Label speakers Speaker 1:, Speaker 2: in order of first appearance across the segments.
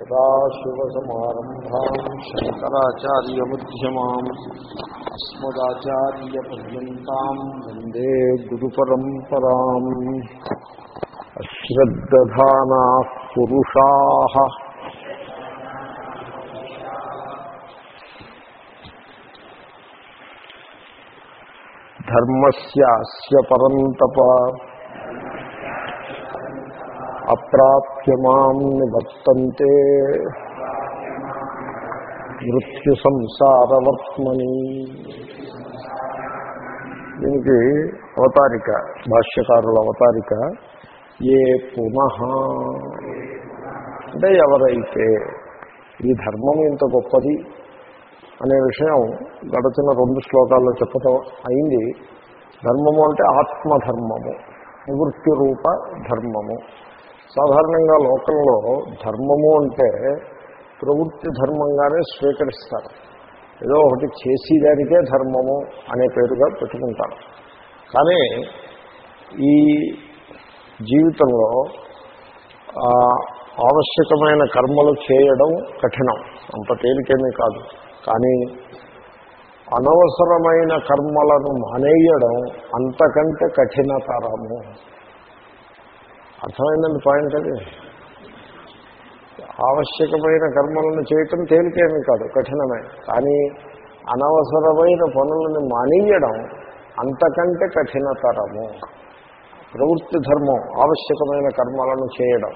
Speaker 1: సదాశివసమారంభాం శంకరాచార్యమ్యమాం అస్మదాచార్యపర్యంతం వందే గురు పరంపరా అశ్రద్ధానా పురుషా ధర్మస్యాస్య అప్రాప్యమాం నివర్తంతే. మృత్యు సంసారవర్త్మని దీనికి అవతారిక భాష్యకారుల అవతారిక ఏ పునః. అంటే ఎవరైతే ఈ ధర్మం ఇంత గొప్పది అనే విషయం గడచిన రెండు శ్లోకాల్లో చెప్పటం అయింది. ధర్మము అంటే ఆత్మధర్మము నివృత్తి రూప ధర్మము. సాధారణంగా లోకంలో ధర్మము అంటే ప్రవృత్తి ధర్మంగానే స్వీకరిస్తారు. ఏదో ఒకటి చేసేదానికే ధర్మము అనే పేరుగా పెట్టుకుంటారు. కానీ ఈ జీవితంలో ఆవశ్యకమైన కర్మలు చేయడం కఠినం. అంత తేలికేమీ కాదు. కానీ అనవసరమైన కర్మలను మానేయడం అంతకంటే కఠినతరము. అర్థమైందండి పాయింట్ అది. ఆవశ్యకమైన కర్మలను చేయటం తేలికేమీ కాదు కఠినమే. కానీ అనవసరమైన పనులను మానేయడం అంతకంటే కఠినతరము. ప్రవృత్తి ధర్మం ఆవశ్యకమైన కర్మలను చేయడం.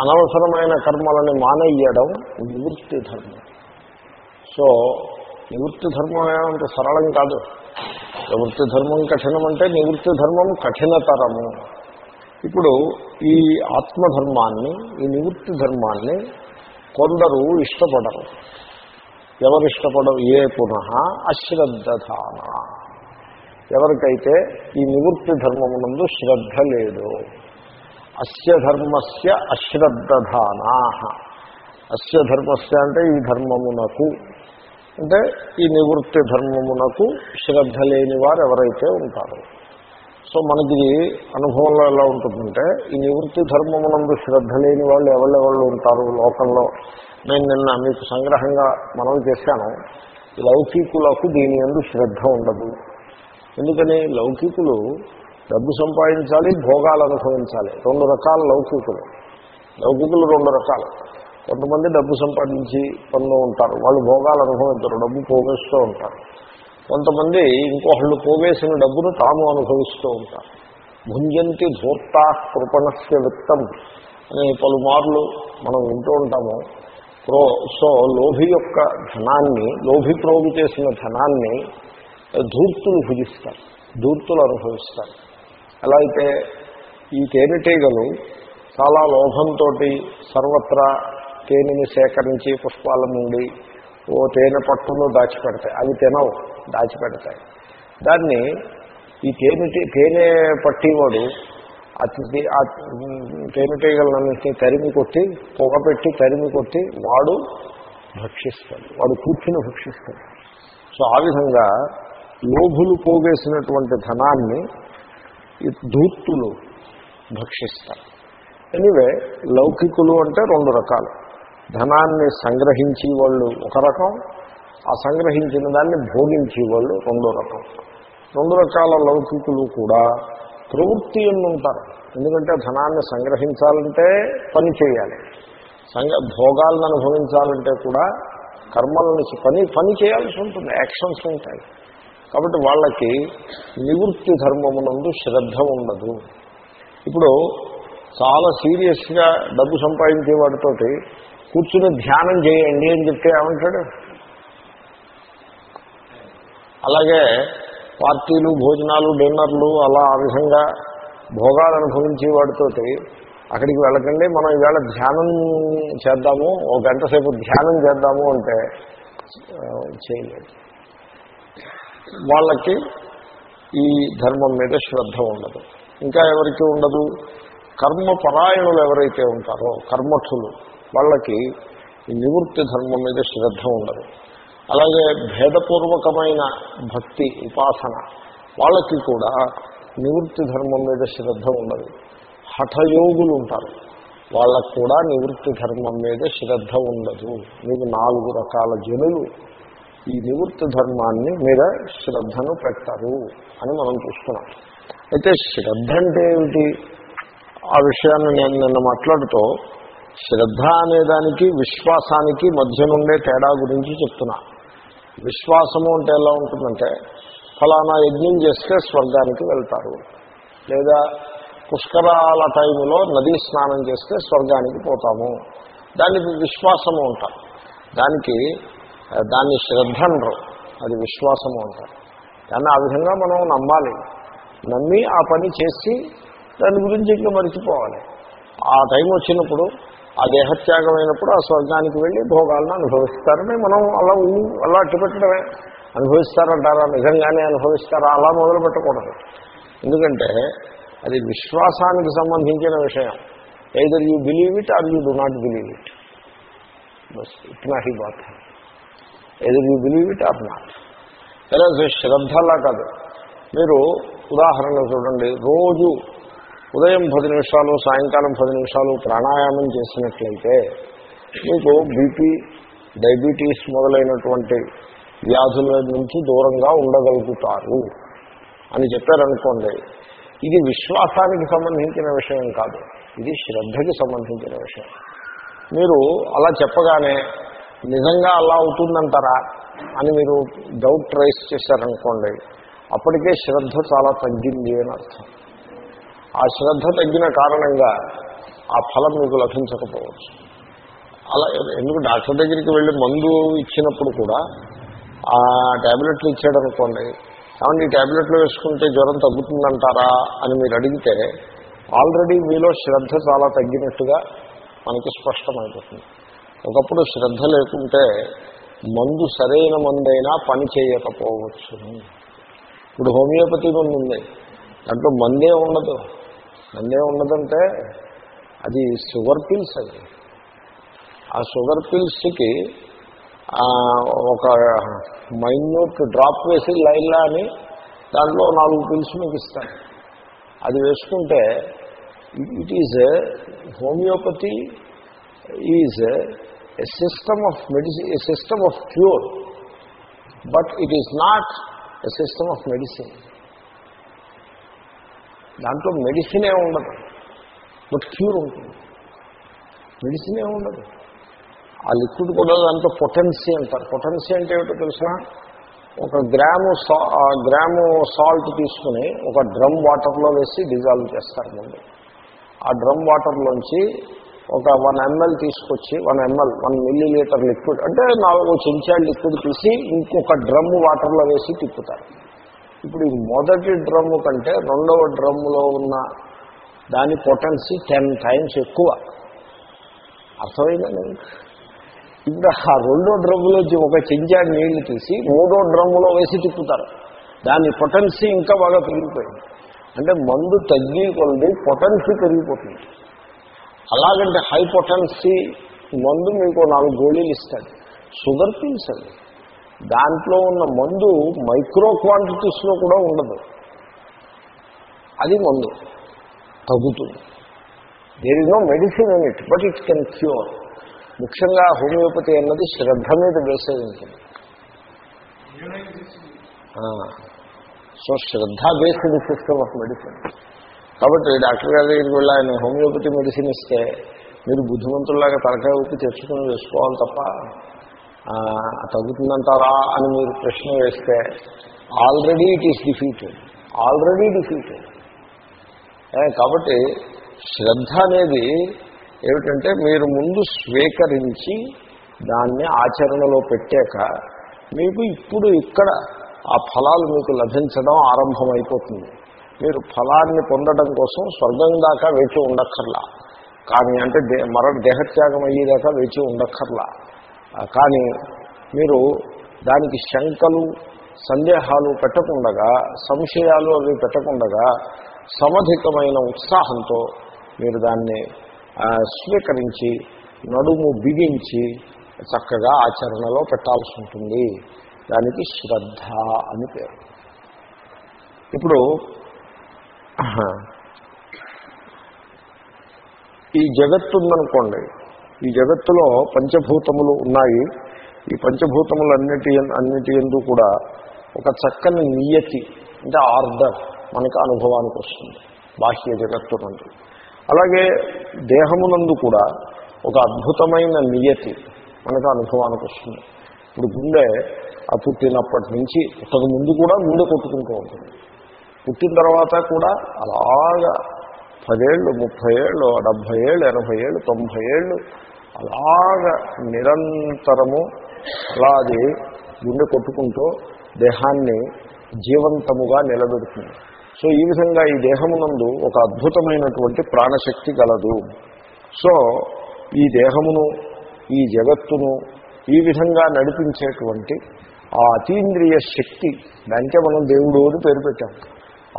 Speaker 1: అనవసరమైన కర్మలను మానేయడం నివృత్తి ధర్మం. సో నివృత్తి ధర్మం ఏమంటే సరళం కాదు. ప్రవృత్తి ధర్మం కఠినం అంటే నివృత్తి ధర్మం కఠినతరము. ఇప్పుడు ఈ ఆత్మధర్మాన్ని ఈ నివృత్తి ధర్మాన్ని కొందరు ఇష్టపడరు. ఎవరు ఇష్టపడరు ఏ పునః అశ్రద్ధధాన ఎవరికైతే ఈ నివృత్తి ధర్మమునందు శ్రద్ధ లేదు అస్య ధర్మస్య అశ్రద్ధధానా. అస్య ధర్మస్య అంటే ఈ ధర్మమునకు. అంటే ఈ నివృత్తి ధర్మమునకు శ్రద్ధ లేని వారు ఎవరైతే ఉంటారో. సో మనకి అనుభవంలో ఎలా ఉంటుందంటే ఈ నివృత్తి ధర్మమునందు శ్రద్ధ లేని వాళ్ళు ఎవరెవళ్ళు ఉంటారు లోకంలో? నేను నిన్న మీకు సంగ్రహంగా మనం చేశాను. లౌకికులకు దీని ఎందు శ్రద్ధ ఉండదు. ఎందుకని? లౌకికులు డబ్బు సంపాదించాలి భోగాలు అనుభవించాలి. రెండు రకాల లౌకికులు. లౌకికులు రెండు రకాలు. కొంతమంది డబ్బు సంపాదించి పనులు ఉంటారు. వాళ్ళు భోగాలు అనుభవించరు డబ్బు పోగేస్తూ ఉంటారు. కొంతమంది ఇంకొకళ్ళు పోవేసిన డబ్బును తాము అనుభవిస్తూ ఉంటారు. భుంజంతి ధూర్తా కృపణస్య విత్తం అని పలుమార్లు మనం వింటూ ఉంటాము. ప్రో సో లోభి యొక్క ధనాన్ని లోభి ప్రోగు చేసిన ధనాన్ని ధూర్తులు భుజిస్తారు ధూర్తులు అనుభవిస్తారు. ఎలా అయితే ఈ తేనెటీగలు చాలా లోభంతో సర్వత్రా తేనెని సేకరించి పుష్పాల నుండి ఓ తేనె పట్టును దాచిపెడతాయి. అవి తినవు. దాచిపెడతాయి. దాన్ని ఈ తేనెటి తేనె పట్టివాడు అతిథి ఆ తేనెటీగలన్నింటినీ తరిమి కొట్టి పొగ పెట్టి తరిమి కొట్టి వాడు భక్షిస్తాడు. వాడు కూర్చుని భక్షిస్తాడు. సో ఆ విధంగా లోభులు పోగేసినటువంటి ధనాన్ని ఈ ధూర్తులు భక్షిస్తారు. ఎనివే లౌకికులు అంటే రెండు రకాలు. ధనాన్ని సంగ్రహించి వాళ్ళు ఒక రకం ఆ సంగ్రహించిన దాన్ని భోగించే వాళ్ళు రెండో రకం. రెండు రకాల లౌకికులు కూడా ప్రవృత్తి ఉంటారు ఎందుకంటే ధనాన్ని సంగ్రహించాలంటే పని చేయాలి. సంగ భోగాలను అనుభవించాలంటే కూడా కర్మలను నుంచి పని పని చేయాల్సి ఉంటుంది. యాక్షన్స్ ఉంటాయి. కాబట్టి వాళ్ళకి నివృత్తి ధర్మమునందు శ్రద్ధ ఉండదు. ఇప్పుడు చాలా సీరియస్గా డబ్బు సంపాదించే వాటితోటి కూర్చుని ధ్యానం చేయండి అని చెప్తే ఏమంటాడు? అలాగే పార్టీలు భోజనాలు డిన్నర్లు అలా ఆ విధంగా భోగాలు అనుభవించే వాటితోటి అక్కడికి వెళ్ళకండి. మనం ఈవేళ ధ్యానం చేద్దాము. ఒక గంట సేపు ధ్యానం చేద్దాము అంటే చేయలేదు. వాళ్ళకి ఈ ధర్మం మీద శ్రద్ధ ఉండదు. ఇంకా ఎవరికి ఉండదు? కర్మపరాయణులు ఎవరైతే ఉంటారో కర్మఠులు వాళ్ళకి ఈ నివృత్తి ధర్మం మీద శ్రద్ధ ఉండదు. అలాగే భేదపూర్వకమైన భక్తి ఉపాసన వాళ్ళకి కూడా నివృత్తి ధర్మం మీద శ్రద్ధ ఉండదు. హఠయోగులు ఉంటారు వాళ్ళకు కూడా నివృత్తి ధర్మం మీద శ్రద్ధ ఉండదు. మీకు నాలుగు రకాల జనులు ఈ నివృత్తి ధర్మాన్ని మీద శ్రద్ధను పెట్టరు అని మనం చూస్తున్నాం. అయితే శ్రద్ధ అంటే ఏమిటి? ఆ విషయాన్ని నేను నిన్న మాట్లాడుతూ శ్రద్ధ అనే దానికి విశ్వాసానికి మధ్య నుండే తేడా గురించి చెప్తున్నా. విశ్వాసము అంటే ఎలా ఉంటుందంటే ఫలానా యజ్ఞం చేస్తే స్వర్గానికి వెళ్తారు. లేదా పుష్కరాల టైంలో నదీ స్నానం చేస్తే స్వర్గానికి పోతాము. దానికి విశ్వాసము అంటారు. దానికి దాన్ని శ్రద్ధ అనరు అది విశ్వాసము అంటారు. దాన్ని ఆ విధంగా మనం నమ్మాలి. నమ్మి ఆ పని చేసి దాని గురించి ఇంకా మరిచిపోవాలి. ఆ టైం వచ్చినప్పుడు ఆ దేహత్యాగమైనప్పుడు ఆ స్వర్గానికి వెళ్ళి భోగాలను అనుభవిస్తారని మనం అలా ఊ- అలా అట్టుపెట్టడమే అనుభవిస్తారంటారా? నిజంగానే అనుభవిస్తారా? అలా మొదలు పెట్టకూడదు. ఎందుకంటే అది విశ్వాసానికి సంబంధించిన విషయం. Either you believe it or you do not believe it bus ఇట్నా హీ bath either you believe it or not లేదా శ్రద్ధలా కాదు. మీరు ఉదాహరణ చూడండి. రోజు ఉదయం పది నిమిషాలు సాయంకాలం పది నిమిషాలు ప్రాణాయామం చేసినట్లయితే మీకు బీపీ డయాబెటీస్ మొదలైనటువంటి వ్యాధుల నుంచి దూరంగా ఉండగలుగుతారు అని చెప్పారనుకోండి ఇది విశ్వాసానికి సంబంధించిన విషయం కాదు ఇది శ్రద్ధకి సంబంధించిన విషయం. మీరు అలా చెప్పగానే నిజంగా అలా అవుతుందంటారా అని మీరు డౌట్ రైస్ చేశారనుకోండి అప్పటికే శ్రద్ధ చాలా తగ్గింది అని అర్థం. ఆ శ్రద్ధ తగ్గిన కారణంగా ఆ ఫలం మీకు లభించకపోవచ్చు. అలా ఎందుకు డాక్టర్ దగ్గరికి వెళ్ళి మందు ఇచ్చినప్పుడు కూడా ఆ ట్యాబ్లెట్లు ఇచ్చాడనుకోండి కాబట్టి ఈ ట్యాబ్లెట్లు వేసుకుంటే జ్వరం తగ్గుతుందంటారా? అని మీరు అడిగితే ఆల్రెడీ మీలో శ్రద్ధ చాలా తగ్గినట్టుగా మనకి స్పష్టమైపోతుంది. ఒకప్పుడు శ్రద్ధ లేకుంటే మందు సరైన మందైనా పని చేయకపోవచ్చు ఇప్పుడు హోమియోపతి మందు ఉంది. దాంట్లో మందే ఉండదు. నన్నే ఉండదంటే అది షుగర్ పిల్స్ అది. ఆ షుగర్ పిల్స్కి ఒక మైన్యూట్ డ్రాప్ వేసి లైన్లా అని దాంట్లో నాలుగు పిల్స్ మీకు ఇస్తాను. అది వేసుకుంటే it is homeopathy is a system of medicine a system of cure but it is not a system of medicine దాంట్లో మెడిసినే ఉండదు. బట్ క్యూర్ ఉంటుంది. మెడిసినే ఉండదు. ఆ లిక్విడ్ కూడా దాంట్లో పొటెన్సీ అంటారు. పొటెన్సీ అంటే ఏమిటో తెలిసిన ఒక గ్రాము సా ఆ గ్రాము సాల్ట్ తీసుకుని ఒక డ్రమ్ వాటర్లో వేసి డిజాల్వ్ చేస్తారు ముందు. ఆ డ్రమ్ వాటర్లోంచి ఒక వన్ ఎంఎల్ తీసుకొచ్చి one ML one millilitre liquid అంటే నాలుగు చెంచాలు లిక్విడ్ తీసి ఇంకొక డ్రమ్ వాటర్లో వేసి తిప్పుతారు. ఇప్పుడు ఈ మొదటి డ్రమ్ము కంటే రెండవ డ్రమ్ములో ఉన్న దాని పొటెన్సీ టెన్ టైమ్స్ ఎక్కువ. అర్థమైందండి ఇప్పుడు ఆ రెండో డ్రమ్ములోంచి ఒక చెంచాడు నీళ్ళు తీసి మూడో డ్రమ్ములో వేసి తిప్పుతారు. దాని పొటెన్సీ ఇంకా బాగా పెరిగిపోయింది. అంటే మందు తగ్గి కొలది పొటెన్సీ పెరిగిపోతుంది. అలాగంటే హై పొటెన్సీ మందు మీకు నాలుగు గోళీలు ఇస్తాడు. షుగర్ పిల్స్ అండి దాంట్లో ఉన్న మందు మైక్రో క్వాంటిటీస్లో కూడా ఉండదు. అది మందు. తగ్గుతుంది. There is no medicine in it but it can cure ముఖ్యంగా హోమియోపతి అన్నది శ్రద్ధ మీద వేసేది. ఉంటుంది so shraddha based system of medicine కాబట్టి డాక్టర్ గారి దగ్గరికి వెళ్ళి ఆయన హోమియోపతి మెడిసిన్ ఇస్తే మీరు బుద్ధిమంతుల్లాగా తలకాయ ఊపి తెచ్చుకొని వేసుకోవాలి తప్ప తగ్గుతుందంటారా అని మీరు ప్రశ్న వేస్తే already it is defeated already defeated కాబట్టి శ్రద్ధ అనేది ఏమిటంటే మీరు ముందు స్వీకరించి దాన్ని ఆచరణలో పెట్టాక మీకు ఇప్పుడు ఇక్కడ ఆ ఫలాలు మీకు లభించడం ఆరంభమైపోతుంది. మీరు ఫలాన్ని పొందడం కోసం స్వర్గం దాకా వేచి ఉండక్కర్లా. కానీ అంటే దే మర దేహత్యాగం అయ్యేదాకా వేచి ఉండక్కర్లా. కానీ మీరు దానికి శంకలు సందేహాలు పెట్టకుండగా సంశయాలు అవి పెట్టకుండగా సమధికమైన ఉత్సాహంతో మీరు దాన్ని స్వీకరించి నడుము బిగించి చక్కగా ఆచరణలో పెట్టాల్సి ఉంటుంది. దానికి శ్రద్ధ అని పేరు. ఇప్పుడు ఈ జగత్తు ఉందనుకోండి ఈ జగత్తులో పంచభూతములు ఉన్నాయి. ఈ పంచభూతములన్నిటి అన్నిటి ఎందు కూడా ఒక చక్కని నియతి అంటే ఆర్డర్ మనకు అనుభవానికి వస్తుంది. బాహ్య జగత్తు నుండి అలాగే దేహమునందు కూడా ఒక అద్భుతమైన నియతి మనకు అనుభవానికి వస్తుంది. ఇప్పుడు గుండె ఆ పుట్టినప్పటి నుంచి పుట్టక ముందు కూడా గుండె కొట్టుకుంటూ ఉంటుంది. పుట్టిన తర్వాత కూడా అలాగా పదేళ్ళు ముప్పై ఏళ్ళు డెబ్భై ఏళ్ళు ఎనభై ఏళ్ళు తొంభై ఏళ్ళు అలాగ నిరంతరము అలా అది గుండె కొట్టుకుంటూ దేహాన్ని జీవంతముగా నిలబెడుతుంది. సో ఈ విధంగా ఈ దేహమునందు ఒక అద్భుతమైనటువంటి ప్రాణశక్తి గలదు. సో ఈ దేహమును ఈ జగత్తును ఈ విధంగా నడిపించేటువంటి ఆ అతీంద్రియ శక్తి దానికే మనం దేవుడు అని పేరు పెట్టాం.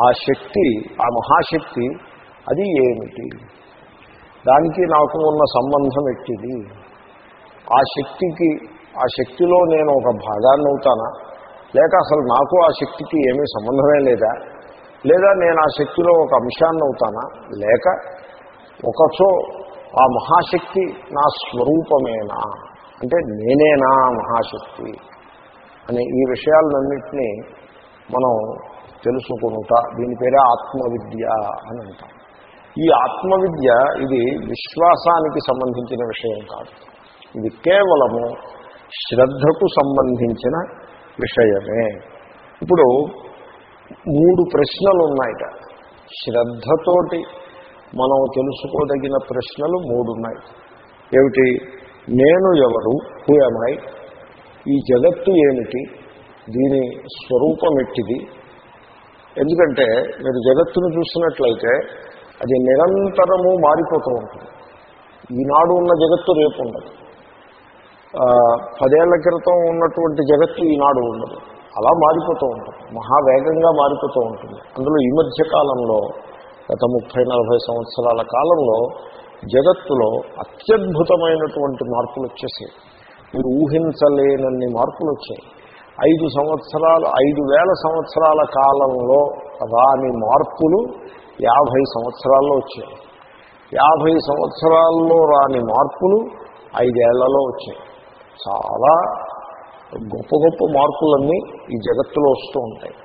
Speaker 1: ఆ శక్తి ఆ మహాశక్తి అది ఏమిటి? దానికి నాకు ఉన్న సంబంధం ఎట్టిది? ఆ శక్తికి ఆ శక్తిలో నేను ఒక భాగాన్ని అవుతానా లేక అసలు నాకు ఆ శక్తికి ఏమీ సంబంధమే లేదా? లేదా నేను ఆ శక్తిలో ఒక అంశాన్ని అవుతానా లేక ఒకచో ఆ మహాశక్తి నా స్వరూపమేనా? అంటే నేనేనా మహాశక్తి? అనే ఈ విషయాలన్నింటినీ మనం తెలుసుకుంటా దీని పేరే ఆత్మవిద్య అని అంటాం. ఈ ఆత్మవిద్య ఇది విశ్వాసానికి సంబంధించిన విషయం కాదు. ఇది కేవలము శ్రద్ధకు సంబంధించిన విషయమే. ఇప్పుడు మూడు ప్రశ్నలు ఉన్నాయట శ్రద్ధతోటి మనం తెలుసుకోదగిన ప్రశ్నలు మూడు ఉన్నాయి ఏమిటి? నేను ఎవరు? హూ ఈ జగత్తు ఏమిటి? దీని స్వరూపం ఎట్టిది? ఎందుకంటే మీరు జగత్తును చూసినట్లయితే అది నిరంతరము మారిపోతూ ఉంటుంది. ఈనాడు ఉన్న జగత్తు రేపు ఉండదు. పదేళ్ళ క్రితం ఉన్నటువంటి జగత్తు ఈనాడు ఉండదు. అలా మారిపోతూ ఉంటుంది. మహావేగంగా మారిపోతూ ఉంటుంది. అందులో ఈ మధ్య కాలంలో గత ముప్పై నలభై సంవత్సరాల కాలంలో జగత్తులో అత్యద్భుతమైనటువంటి మార్పులు వచ్చేసాయి. మీరు ఊహించలేనన్ని మార్పులు వచ్చాయి. ఐదు సంవత్సరాలు ఐదు వేల సంవత్సరాల కాలంలో రాని మార్పులు యాభై సంవత్సరాల్లో వచ్చాయి. యాభై సంవత్సరాల్లో రాని మార్పులు ఐదేళ్ళలో వచ్చాయి. చాలా గొప్ప గొప్ప మార్పులన్నీ ఈ జగత్తులో వస్తూ ఉంటాయి.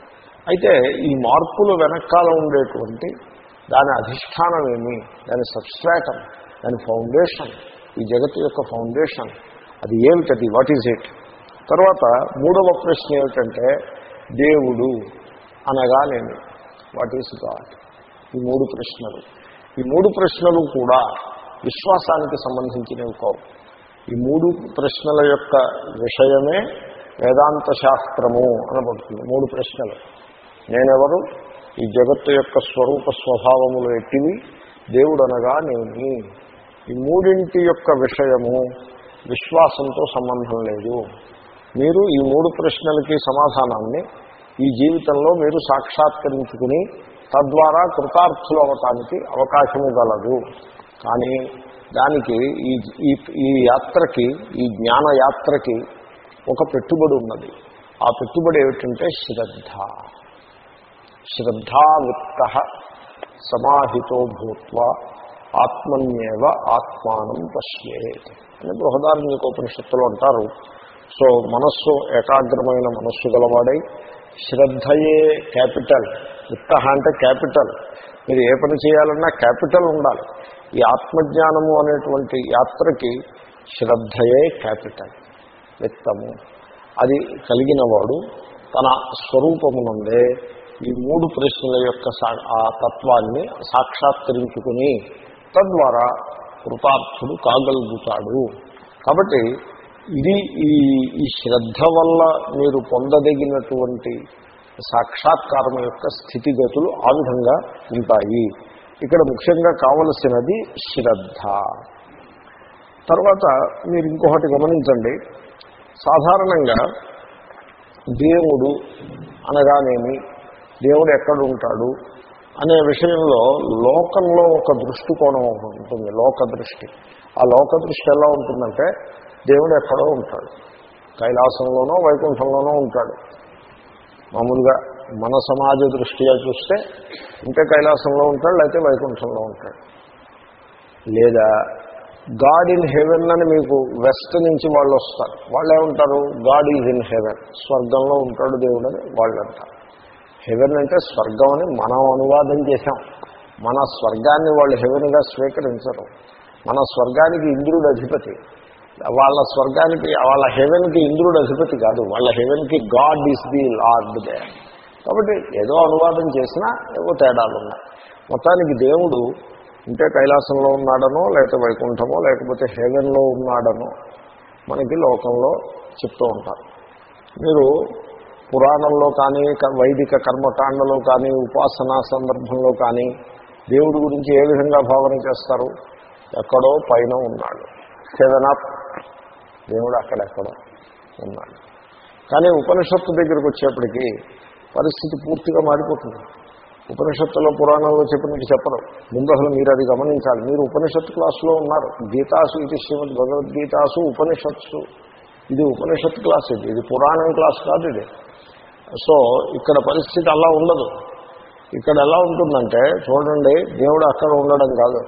Speaker 1: అయితే ఈ మార్పుల వెనకాల ఉండేటువంటి దాని అధిష్టానం ఏమి? దాని సబ్స్ట్రాటం దాని ఫౌండేషన్ ఈ జగత్తు యొక్క ఫౌండేషన్ అది ఏమిటది? What is it? తర్వాత మూడవ ప్రశ్న ఏమిటంటే దేవుడు అనగానేమి? What is God? ఈ మూడు ప్రశ్నలు. ఈ మూడు ప్రశ్నలు కూడా విశ్వాసానికి సంబంధించినవి కావు. ఈ మూడు ప్రశ్నల యొక్క విషయమే వేదాంత శాస్త్రము అనబడుతుంది. మూడు ప్రశ్నలు. నేనెవరు? ఈ జగత్తు యొక్క స్వరూప స్వభావములు ఎట్టివి? దేవుడు అనగా నేను. ఈ మూడింటి యొక్క విషయము విశ్వాసంతో సంబంధం లేదు. మీరు ఈ మూడు ప్రశ్నలకి సమాధానాన్ని ఈ జీవితంలో మీరు సాక్షాత్కరించుకుని తద్వారా కృతార్థులు అవటానికి అవకాశము గలదు. కానీ దానికి ఈ ఈ యాత్రకి ఈ జ్ఞాన యాత్రకి ఒక పెట్టుబడి ఉన్నది. ఆ పెట్టుబడి ఏమిటంటే శ్రద్ధ. శ్రద్ధావిత్త సమాహితో భూత్వ ఆత్మన్యేవ ఆత్మానం పశ్యేత్ అని బృహదార్మికోపనిషత్తులు అంటారు. సో మనస్సు ఏకాగ్రమైన మనస్సు గలవాడై శ్రద్ధయే క్యాపిటల్. విత్త అంటే క్యాపిటల్. మీరు ఏ పని చేయాలన్నా క్యాపిటల్ ఉండాలి. ఈ ఆత్మజ్ఞానము అనేటువంటి యాత్రకి శ్రద్ధయే క్యాపిటల్. విత్తము అది కలిగిన వాడు తన స్వరూపమునందే ఈ మూడు ప్రశ్నల యొక్క ఆ తత్వాన్ని సాక్షాత్కరించుకుని తద్వారా కృతార్థుడు కాగలుగుతాడు. కాబట్టి ఇది ఈ ఈ శ్రద్ధ వల్ల మీరు పొందదగినటువంటి సాక్షాత్కారం యొక్క స్థితిగతులు ఆ విధంగా ఉంటాయి. ఇక్కడ ముఖ్యంగా కావలసినది శ్రద్ధ. తర్వాత మీరు ఇంకొకటి గమనించండి. సాధారణంగా దేవుడు అనగానేమి? దేవుడు ఎక్కడ ఉంటాడు అనే విషయంలో లోకంలో ఒక దృష్టికోణం ఉంటుంది. లోక దృష్టి. ఆ లోక దృష్టి ఎలా ఉంటుందంటే దేవుడు ఎక్కడో ఉంటాడు. కైలాసంలోనో వైకుంఠంలోనో ఉంటాడు. మామూలుగా మన సమాజ దృష్ట్యా చూస్తే ఇంకా కైలాసంలో ఉంటాడు లేకపోతే వైకుంఠంలో ఉంటాడు. లేదా గాడ్ ఇన్ హెవెన్ అని మీకు వెస్ట్ నుంచి వాళ్ళు వస్తారు. వాళ్ళు ఏమంటారు గాడ్ ఈజ్ ఇన్ హెవెన్ స్వర్గంలో ఉంటాడు దేవుడు అని వాళ్ళు అంటారు. హెవెన్ అంటే స్వర్గం అని మనం అనువాదం చేశాం. మన స్వర్గాన్ని వాళ్ళు హెవెన్గా స్వీకరించరు. మన స్వర్గానికి ఇంద్రుడు అధిపతి. వాళ్ళ స్వర్గానికి వాళ్ళ హెవెన్కి ఇంద్రుడు అధిపతి కాదు. వాళ్ళ హెవెన్కి God is the lord they కాబట్టి ఏదో అనువాదం చేసినా ఏవో తేడాలు ఉన్నాయి. మొత్తానికి దేవుడు ఉంటే కైలాసంలో ఉన్నాడనో లేకపోతే వైకుంఠమో లేకపోతే హెవెన్లో ఉన్నాడనో మనకి లోకంలో చెప్తూ ఉంటారు. మీరు పురాణంలో కానీ క- వైదిక కర్మకాండలో కానీ ఉపాసనా సందర్భంలో కానీ దేవుడి గురించి ఏ విధంగా భావన చేస్తారు? ఎక్కడో పైన ఉన్నాడు. సెవెన్ అప్ దేవుడు అక్కడెక్కడో ఉన్నాడు. కానీ ఉపనిషత్తు దగ్గరికి వచ్చేప్పటికీ పరిస్థితి పూర్తిగా మారిపోతుంది. ఉపనిషత్తులో పురాణంలో చెప్పినట్టు చెప్పరు. ముందు అసలు మీరు అది గమనించాలి. మీరు ఉపనిషత్తు క్లాసులో ఉన్నారు. గీతాసు ఇది శ్రీమద్ భగవద్గీతాసు ఉపనిషత్సు. ఇది ఉపనిషత్తు క్లాస్ ఇది. ఇది పురాణం క్లాస్ కాదు ఇది. సో ఇక్కడ పరిస్థితి అలా ఉండదు. ఇక్కడ ఎలా ఉంటుందంటే చూడండి దేవుడు అక్కడ ఉండడం కాదు.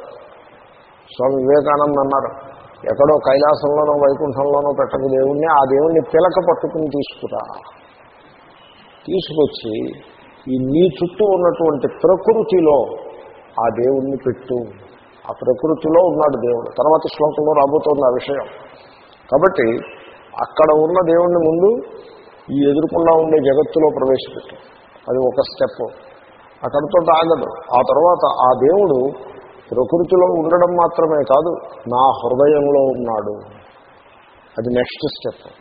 Speaker 1: స్వామి వివేకానంద అన్నారు ఎక్కడో కైలాసంలోనో వైకుంఠంలోనో పెట్టక దేవుణ్ణి ఆ దేవుణ్ణి పిలక పట్టుకుని తీసుకురా. తీసుకొచ్చి ఈ నీ చుట్టూ ఉన్నటువంటి ప్రకృతిలో ఆ దేవుణ్ణి పెట్టు. ఆ ప్రకృతిలో ఉన్నాడు దేవుడు. తర్వాత శ్లోకంలో రాబోతోంది ఆ విషయం. కాబట్టి అక్కడ ఉన్న దేవుణ్ణి ముందు ఈ ఎదురుకుండా ఉండే జగత్తులో ప్రవేశపెట్టు. అది ఒక స్టెప్. అక్కడితో ఆగదు. ఆ తర్వాత ఆ దేవుడు ప్రకృతిలో ఉండడం మాత్రమే కాదు నా హృదయంలో ఉన్నాడు. అది నెక్స్ట్ స్టెప్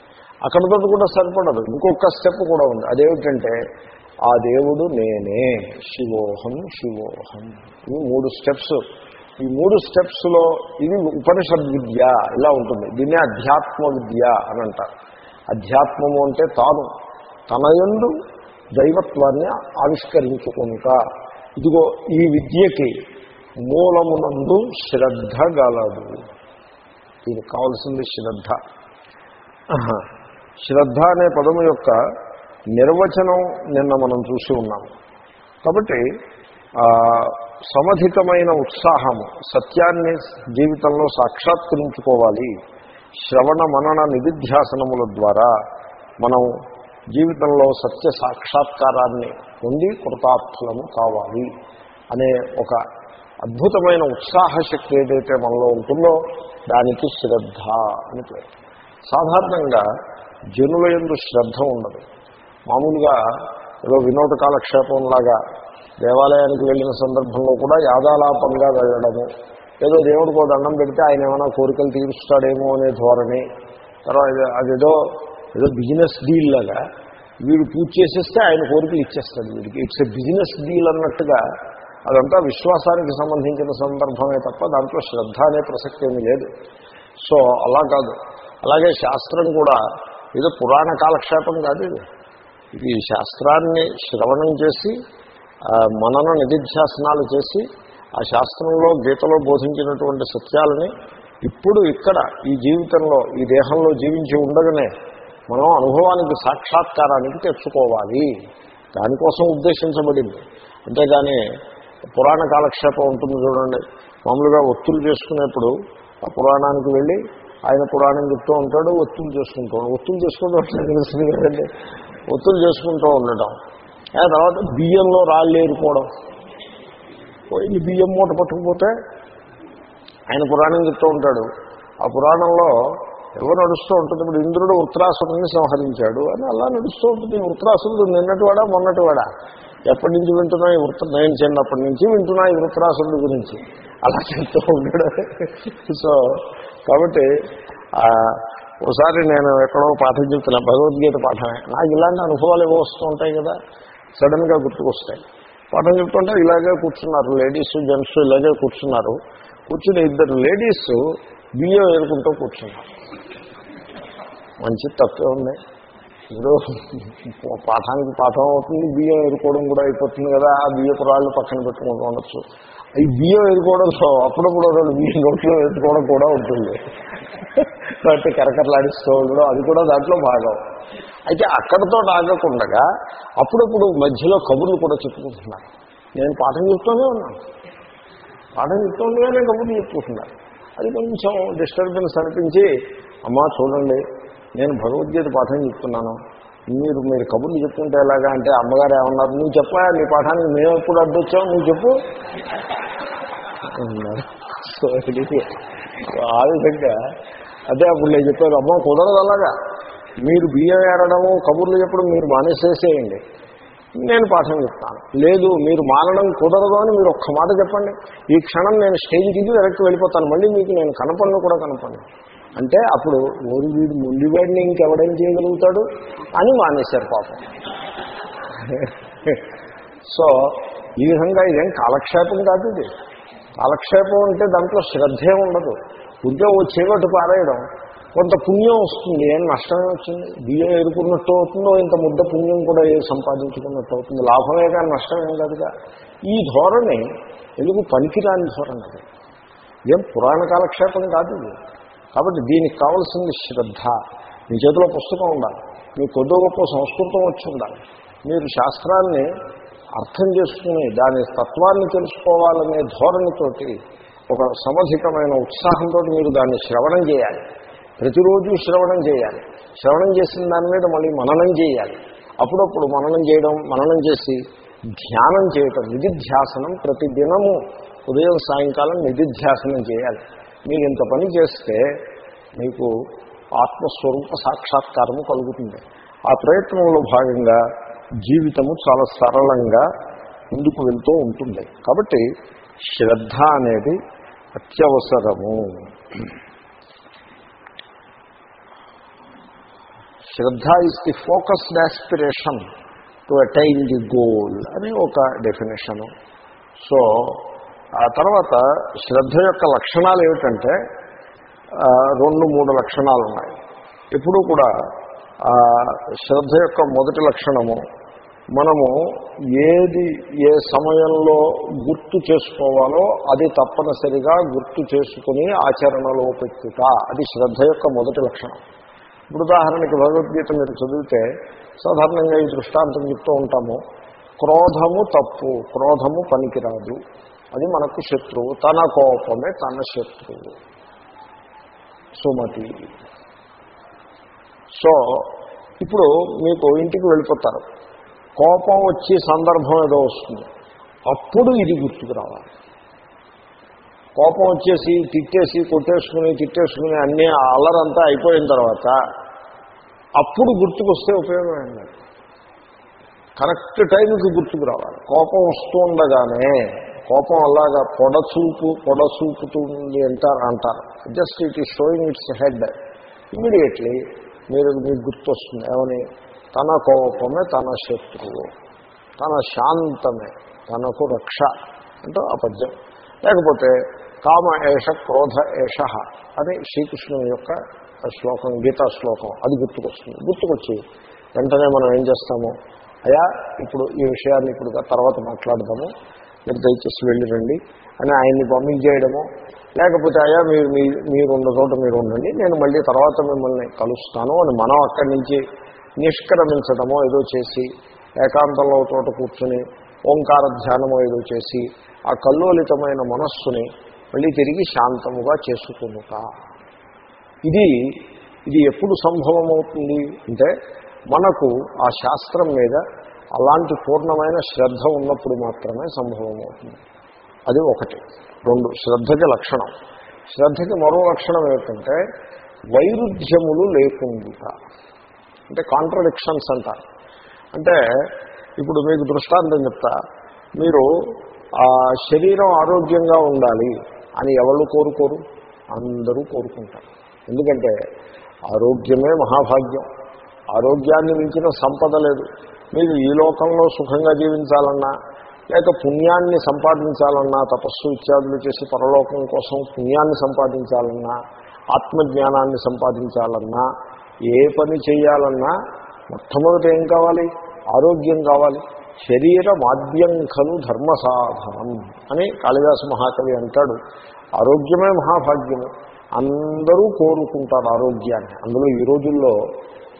Speaker 1: అక్కడితో కూడా సరిపడదు. ఇంకొక స్టెప్ కూడా ఉంది. అదేమిటంటే ఆ దేవుడు నేనే. శివోహం శివోహం. ఇవి మూడు స్టెప్స్ ఈ మూడు స్టెప్స్లో ఇది ఉపనిషద్ విద్య. ఇలా ఉంటుంది. దీన్నే అధ్యాత్మ విద్య అని అంటారు. అధ్యాత్మము అంటే తాను. తన యందు దైవత్వాన్ని ఆవిష్కరించుకుంటా. ఇదిగో ఈ విద్యకి మూలమునందు శ్రద్ధ గలదు. దీనికి కావాల్సింది శ్రద్ధ. శ్రద్ధ అనే పదము యొక్క నిర్వచనం నిన్న మనం చూసి ఉన్నాము. కాబట్టి సమధికమైన ఉత్సాహము సత్యాన్ని జీవితంలో సాక్షాత్కరించుకోవాలి. శ్రవణ మనన నిధిధ్యాసనముల ద్వారా మనం జీవితంలో సత్య సాక్షాత్కారాన్ని పొంది కృతార్థులము కావాలి అనే ఒక అద్భుతమైన ఉత్సాహ శక్తి ఏదైతే మనలో ఉంటుందో దానికి శ్రద్ధ అని పేరు. సాధారణంగా జనుల ఎందు శ్రద్ధ ఉండదు. మామూలుగా ఏదో వినోద కాలక్షేపంలాగా దేవాలయానికి వెళ్ళిన సందర్భంలో కూడా యాదాలాపంగా వెళ్ళడము ఏదో దేవుడికి ఓ దండం పెడితే ఆయన ఏమైనా కోరికలు తీరుస్తాడేమో అనే ధోరణి తర్వాత అదేదో ఏదో బిజినెస్ డీల్ లాగా వీడు పూజ చేసేస్తే ఆయన కోరికలు ఇచ్చేస్తాడు వీడికి. ఇట్స్ ఎ బిజినెస్ డీల్ అన్నట్టుగా అదంతా విశ్వాసానికి సంబంధించిన సందర్భమే తప్ప దాంట్లో శ్రద్ధ అనే ప్రసక్తి ఏమీ లేదు. సో అలా కాదు. అలాగే శాస్త్రం కూడా ఏదో పురాణ కాలక్షేపం కాదు ఇది. ఇది శాస్త్రాన్ని శ్రవణం చేసి మనన నిధిధ్యాసనాలు చేసి ఆ శాస్త్రంలో గీతలో బోధించినటువంటి సత్యాలని ఇప్పుడు ఇక్కడ ఈ జీవితంలో ఈ దేహంలో జీవించి ఉండగానే మనం అనుభవానికి సాక్షాత్కారానికి తెచ్చుకోవాలి. దానికోసం ఉద్దేశించబడింది. అంతేగాని పురాణ కాలక్షేపం ఉంటుంది చూడండి. మామూలుగా ఒత్తులు చేసుకునేప్పుడు ఆ పురాణానికి వెళ్ళి ఆయన పురాణం చెప్తూ ఉంటాడు ఒత్తులు చేసుకుంటూ ఉంటాడు. ఒత్తులు చేసుకుంటూ ఉంటాడు తెలుస్తుంది కదండి ఒత్తులు చేసుకుంటూ ఉండటం. ఆ తర్వాత బియ్యంలో రాళ్ళు ఏరుకోవడం. పోయి బియ్యం మూట పట్టుకుపోతే ఆయన పురాణం చెప్తూ ఉంటాడు. ఆ పురాణంలో ఎవరు నడుస్తూ ఉంటుంది ఇప్పుడు ఇంద్రుడు వృత్రాసురుడిని సంహరించాడు అని అలా నడుస్తూ ఉంటుంది. ఈ వృత్రాసురుడు నిన్నటివాడా మొన్నటివాడా ఎప్పటి నుంచి వింటున్నా ఈ వృత్త నేను చిన్నప్పటి నుంచి వింటున్నా ఈ వృత్రాసురుడి గురించి. అలా చెప్తూ ఉంటాడు సో కాబట్టి ఒకసారి నేను ఎక్కడో పాఠం చెప్తున్నా భగవద్గీత పాఠమే. నాకు ఇలాంటి అనుభవాలు ఏవో వస్తూ ఉంటాయి కదా సడన్గా గుర్తుకొస్తాయి. పాఠం చెప్తుంటే ఇలాగే కూర్చున్నారు లేడీస్ జెంట్స్ ఇలాగే కూర్చున్నారు. కూర్చుని ఇద్దరు లేడీస్ బియ్యం ఎదుర్కొంటూ కూర్చున్నారు. మంచి తప్పే ఉంది. ఇప్పుడు పాఠానికి పాఠం అవుతుంది బియ్యం ఏరుకోవడం కూడా అయిపోతుంది కదా ఆ బియ్య రాళ్ళు పక్కన పెట్టుకుంటూ ఉండొచ్చు. ఈ బియ్యం ఏరుకోవడంలో అప్పుడప్పుడు రెండు బియ్యం రొట్టెలు ఎదుర్కోవడం కూడా ఉంటుంది. కాబట్టి కరకరలాడిస్తూ ఉండడం అది కూడా దాంట్లో భాగం. అయితే అక్కడతో ఆగకుండా అప్పుడప్పుడు మధ్యలో కబుర్లు కూడా చెప్పుకుంటున్నారు. నేను పాఠం చెప్తూనే ఉన్నాను. పాఠం చెప్తుండగానే కబుర్లు చెప్పుకుంటున్నారు అది కొంచెం డిస్టర్బెన్స్ అనిపించి అమ్మా చూడండి నేను భగవద్గీత పాఠం చెప్తున్నాను. మీరు మీరు కబుర్లు చెప్తుంటే ఎలాగా అంటే అమ్మగారు ఏమన్నారు? నువ్వు చెప్పా నీ పాఠానికి మేము ఎప్పుడు అడ్డొచ్చావు నువ్వు చెప్పు. సో ఆ విధంగా. అదే అప్పుడు నేను చెప్పాను అమ్మ కుదరదు అలాగా. మీరు బియ్యం ఏరడము కబుర్లు చెప్పడం మీరు మానేసేసేయండి. నేను పాఠం చెప్తాను. లేదు మీరు మారడం కుదరదు అని మీరు ఒక్క మాట చెప్పండి. ఈ క్షణం నేను స్టేజ్ దిగి వెనక్కి వెళ్ళిపోతాను. మళ్ళీ మీకు నేను కనపడను కూడా కనపడను. అంటే అప్పుడు ఓరి వీడు ముందుగాడిని ఇంకెవడం చేయగలుగుతాడు అని మానేశారు పాపం. సో ఈ విధంగా ఇదేం కాలక్షేపం కాదు ఇది. కాలక్షేపం అంటే దాంట్లో శ్రద్ధే ఉండదు. ఉంటే ఓ చీకటి పారేయడం కొంత పుణ్యం వస్తుంది ఏం నష్టమే వచ్చింది? బియ్యం ఎదుర్కొన్నట్టు అవుతుందో ఇంత ముద్ద పుణ్యం కూడా ఏ సంపాదించుకున్నట్టు అవుతుంది? లాభమే కానీ నష్టమేం కాదుగా? ఈ ధోరణి ఎందుకు పనికిరాని ధోరణి అది? ఏం పురాణ కాలక్షేపం కాదు ఇది. కాబట్టి దీనికి కావలసింది శ్రద్ధ. మీ చేతిలో పుస్తకం ఉండాలి. మీ కొద్ది గొప్ప సంస్కృతం వచ్చి ఉండాలి. మీరు శాస్త్రాన్ని అర్థం చేసుకుని దాని తత్వాన్ని తెలుసుకోవాలనే ధోరణితోటి ఒక సమధికమైన ఉత్సాహంతో మీరు దాన్ని శ్రవణం చేయాలి. ప్రతిరోజు శ్రవణం చేయాలి. శ్రవణం చేసిన దాని మీద మళ్ళీ మననం చేయాలి. అప్పుడప్పుడు మననం చేయడం మననం చేసి ధ్యానం చేయటం నిధిధ్యాసనం ప్రతిదినము. ఉదయం సాయంకాలం నిధిధ్యాసనం చేయాలి. మీరు ఇంత పని చేస్తే మీకు ఆత్మస్వరూప సాక్షాత్కారము కలుగుతుంది. ఆ ప్రయత్నంలో భాగంగా జీవితము చాలా సరళంగా ముందుకు వెళ్తూ ఉంటుంది. కాబట్టి శ్రద్ధ అనేది అత్యవసరము. Shraddha is the focused aspiration to attain the goal అని ఒక డెఫినేషను సో ఆ తర్వాత శ్రద్ధ యొక్క లక్షణాలు ఏమిటంటే రెండు మూడు లక్షణాలు ఉన్నాయి. ఎప్పుడూ కూడా ఆ, శ్రద్ధ యొక్క మొదటి లక్షణము మనము ఏది ఏ సమయంలో గుర్తు చేసుకోవాలో అది తప్పనిసరిగా గుర్తు చేసుకుని ఆచరణలో పెట్టుట అది శ్రద్ధ యొక్క మొదటి లక్షణం. ఇప్పుడు ఉదాహరణకి భగవద్గీత మీరు చదివితే సాధారణంగా ఈ దృష్టాంతం చెప్తూ ఉంటాము క్రోధము తప్పు క్రోధము పనికిరాదు. అది మనకు శత్రువు. తన కోపమే తన శత్రువు. సుమతి. సో ఇప్పుడు మీకు ఇంటికి వెళ్ళిపోతారు. కోపం వచ్చే సందర్భం ఏదో వస్తుంది. అప్పుడు ఇది గుర్తుకు రావాలి. కోపం వచ్చేసి తిట్టేసి కొట్టేసుకుని తిట్టేసుకుని అన్నీ అల్లరంతా అయిపోయిన తర్వాత అప్పుడు గుర్తుకొస్తే ఉపయోగం ఏంటి? కరెక్ట్ టైంకి గుర్తుకు రావాలి. కోపం వస్తుండగానే కోపం అలాగా పొడచూపు పొడచూపుతుంది అంటారు అంటారు. Just it is showing its head immediately మీరు మీకు గుర్తొస్తుంది. ఏమని? తన కోపమే తన శత్రువు. తన శాంతమే. తనకు రక్ష. అంటే అపద్యం లేకపోతే కామ ఏష క్రోధ ఏష అని శ్రీకృష్ణుని యొక్క శ్లోకం గీతా శ్లోకం. అది గుర్తుకొస్తుంది. గుర్తుకొచ్చి వెంటనే మనం ఏం చేస్తాము? అయ్యా ఇప్పుడు ఈ విషయాన్ని ఇప్పుడు తర్వాత మాట్లాడదాము. మీరు దయచేసి వెళ్ళిరండి అని ఆయన్ని పంపించేయడము. లేకపోతే అయ్యా మీరు మీ- మీరు ఉన్న చోట మీరు ఉండండి నేను మళ్ళీ తర్వాత మిమ్మల్ని కలుస్తాను అని మనం అక్కడి నుంచి నిష్క్రమించడమో ఏదో చేసి ఏకాంతంలో చోట కూర్చుని ఓంకార ధ్యానమో ఏదో చేసి ఆ కల్లోలితమైన మనస్సుని మళ్ళీ తిరిగి శాంతముగా చేసుకునుట. ఇది ఇది ఎప్పుడు సంభవం అవుతుంది అంటే మనకు ఆ శాస్త్రం మీద అలాంటి పూర్ణమైన శ్రద్ధ ఉన్నప్పుడు మాత్రమే సంభవం అవుతుంది. అది ఒకటి. రెండు శ్రద్ధకి లక్షణం. శ్రద్ధకి మరో లక్షణం ఏమిటంటే వైరుధ్యములు లేకుండా అంటే కాంట్రడిక్షన్స్ అంటారు. అంటే ఇప్పుడు మీకు దృష్టాంతం చెప్తా. మీరు ఆ శరీరం ఆరోగ్యంగా ఉండాలి అని ఎవరు కోరుకోరు అందరూ కోరుకుంటారు. ఎందుకంటే ఆరోగ్యమే మహాభాగ్యం. ఆరోగ్యాన్ని మించిన సంపద లేదు. మీరు ఈ లోకంలో సుఖంగా జీవించాలన్నా లేక పుణ్యాన్ని సంపాదించాలన్నా తపస్సు ఇత్యాదులు చేసి పరలోకం కోసం పుణ్యాన్ని సంపాదించాలన్నా ఆత్మజ్ఞానాన్ని సంపాదించాలన్నా ఏ పని చేయాలన్నా మొట్టమొదట ఏం కావాలి? ఆరోగ్యం కావాలి. శరీర మాద్యం ఖలు ధర్మ సాధనం అని కాళిదాసు మహాకవి అంటాడు. ఆరోగ్యమే మహాభాగ్యము. అందరూ కోరుకుంటారు ఆరోగ్యాన్ని. అందులో ఈ రోజుల్లో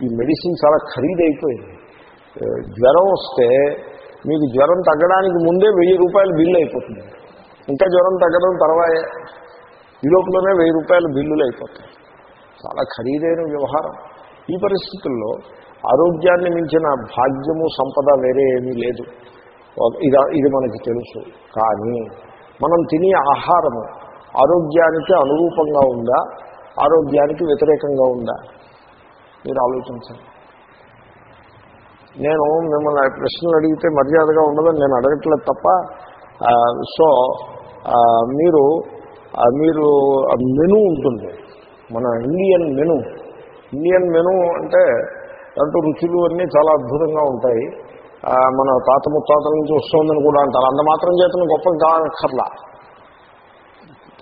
Speaker 1: ఈ మెడిసిన్ చాలా ఖరీదైపోయింది. జ్వరం వస్తే మీకు జ్వరం తగ్గడానికి ముందే వెయ్యి రూపాయలు బిల్లు అయిపోతుంది. ఇంకా జ్వరం తగ్గడం తర్వాయే. ఈ లోపలనే వెయ్యి రూపాయలు బిల్లులు అయిపోతాయి. చాలా ఖరీదైన వ్యవహారం. ఈ పరిస్థితుల్లో ఆరోగ్యాన్ని మించిన భాగ్యము సంపద వేరే ఏమీ లేదు. ఇది ఇది మనకి తెలుసు. కానీ మనం తినే ఆహారము ఆరోగ్యానికి అనురూపంగా ఉందా? ఆరోగ్యానికి వ్యతిరేకంగా ఉందా? మీరు ఆలోచించండి. నేను మిమ్మల్ని ప్రశ్నలు అడిగితే మర్యాదగా ఉండదని నేను అడగట్లేదు తప్ప సో మీరు మీరు మెను ఉంటుంది. మన ఇండియన్ మెను. ఇండియన్ మెను అంటే దాంట్లో రుచులు అన్నీ చాలా అద్భుతంగా ఉంటాయి. మన తాత ముత్తాతల నుంచి వస్తుందని కూడా అంటారు. అంత మాత్రం చేతను గొప్పది కానక్కర్లా.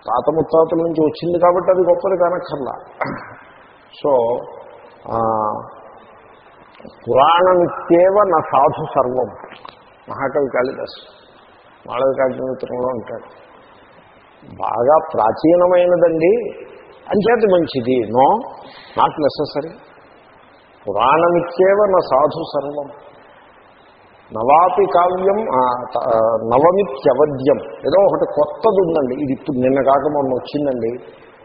Speaker 1: తాత ముత్తాతల నుంచి వచ్చింది కాబట్టి అది గొప్పది కానక్కర్లా. సో పురాణమిత్యేవ నా సాధు సర్వం. మహాకవి కాళిదాసు మాళవ మిత్రంలో ఉంటాడు. బాగా ప్రాచీనమైనదండి. అంచేత మంచిది. నో నాట్ నెససరీ పురాణమిత్యేవ నా సాధు సర్వం. నవాపి కావ్యం నవమిత్యవద్యం. ఏదో ఒకటి కొత్తది ఉందండి ఇది ఇప్పుడు నిన్న కాక మొన్న వచ్చిందండి.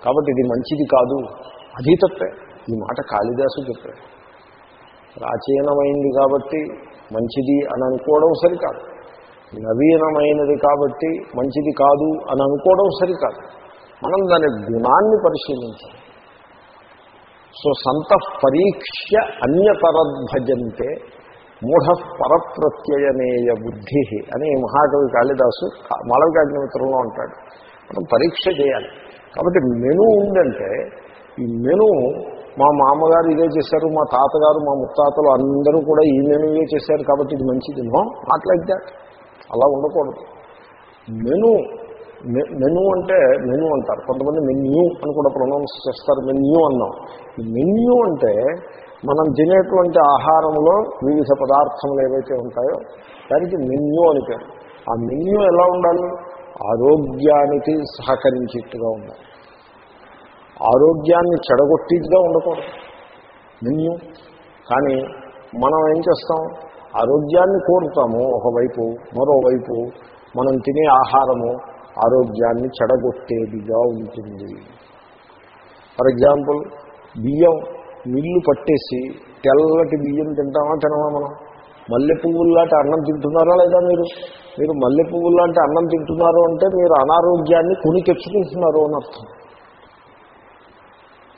Speaker 1: కాబట్టి ఇది మంచిది కాదు. అది తప్పే ఈ మాట కాళిదాసు చెప్పాడు. ప్రాచీనమైంది కాబట్టి మంచిది అని అనుకోవడం సరికాదు. నవీనమైనది కాబట్టి మంచిది కాదు అని అనుకోవడం సరికాదు. మనం దాని గుణాన్ని పరిశీలించాలి. సో సంత పరీక్ష అన్యతరద్భజంతే మూఢ పరప్రత్యయనేయ బుద్ధి అని మహాకవి కాళిదాసు మాళవికాగ్నిమిత్రంలో ఉంటాడు మనం పరీక్ష చేయాలి. కాబట్టి మెను ఉందంటే ఈ మెను మా మామగారు ఇదే చేశారు మా తాతగారు మా ముత్తాతలు అందరూ కూడా ఈ మెనువే చేశారు కాబట్టి ఇది మంచిది. నో నాట్ అలా ఉండకూడదు. మెను మె- మెను అంటే మెను అంటారు. కొంతమంది మెన్యూ అని కూడా ప్రొనౌన్స్ చేస్తారు మెన్యూ అన్నాం. ఈ మెన్యూ అంటే మనం తినేటువంటి ఆహారంలో వివిధ పదార్థములు ఏవైతే ఉంటాయో దానికి మెన్యూ అని పేరు. ఆ మెన్యూ ఎలా ఉండాలి? ఆరోగ్యానికి సహకరించేట్టుగా ఉండాలి. ఆరోగ్యాన్ని చెడగొట్టేదిగా ఉండకూడదు. నిన్ను. కానీ మనం ఏం చేస్తాం? ఆరోగ్యాన్ని కోరుతాము ఒకవైపు మరోవైపు మనం తినే ఆహారము ఆరోగ్యాన్ని చెడగొట్టేదిగా ఉంటుంది. ఫర్ ఎగ్జాంపుల్ బియ్యం మిల్లు పట్టేసి తెల్లటి బియ్యం తింటామా తినమా మనం? మల్లె పువ్వుల్లాంటి అన్నం తింటున్నారా లేదా మీరు? మీరు మల్లె పువ్వుల్లాంటి అన్నం తింటున్నారు అంటే మీరు అనారోగ్యాన్ని కొని తెచ్చుకుంటున్నారు అని అర్థం.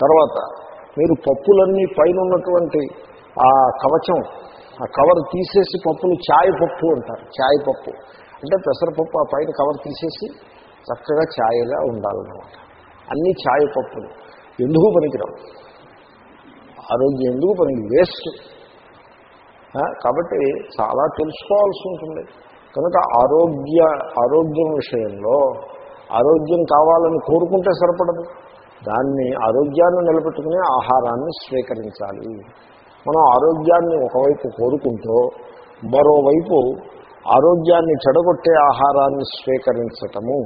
Speaker 1: తర్వాత మీరు పప్పులన్నీ పైన ఉన్నటువంటి ఆ కవచం ఆ కవర్ తీసేసి పప్పులు చాయ్ పప్పు అంటారు ఛాయ్ పప్పు. అంటే పెసరపప్పు ఆ పైన కవర్ తీసేసి చక్కగా ఛాయ్గా ఉండాలన్నమాట. అన్నీ ఛాయ్ పప్పులు. ఎందుకు పనికిరావు? ఆరోగ్యం ఎందుకు పనికి? వేస్ట్. కాబట్టి చాలా తెలుసుకోవాల్సి ఉంటుంది. కనుక ఆరోగ్య ఆరోగ్యం విషయంలో ఆరోగ్యం కావాలని కోరుకుంటే సరిపడదు. దాన్ని ఆరోగ్యాన్ని నిలబెట్టుకునే ఆహారాన్ని స్వీకరించాలి. మనం ఆరోగ్యాన్ని ఒకవైపు కోరుకుంటూ మరోవైపు ఆరోగ్యాన్ని చెడగొట్టే ఆహారాన్ని స్వీకరించటము.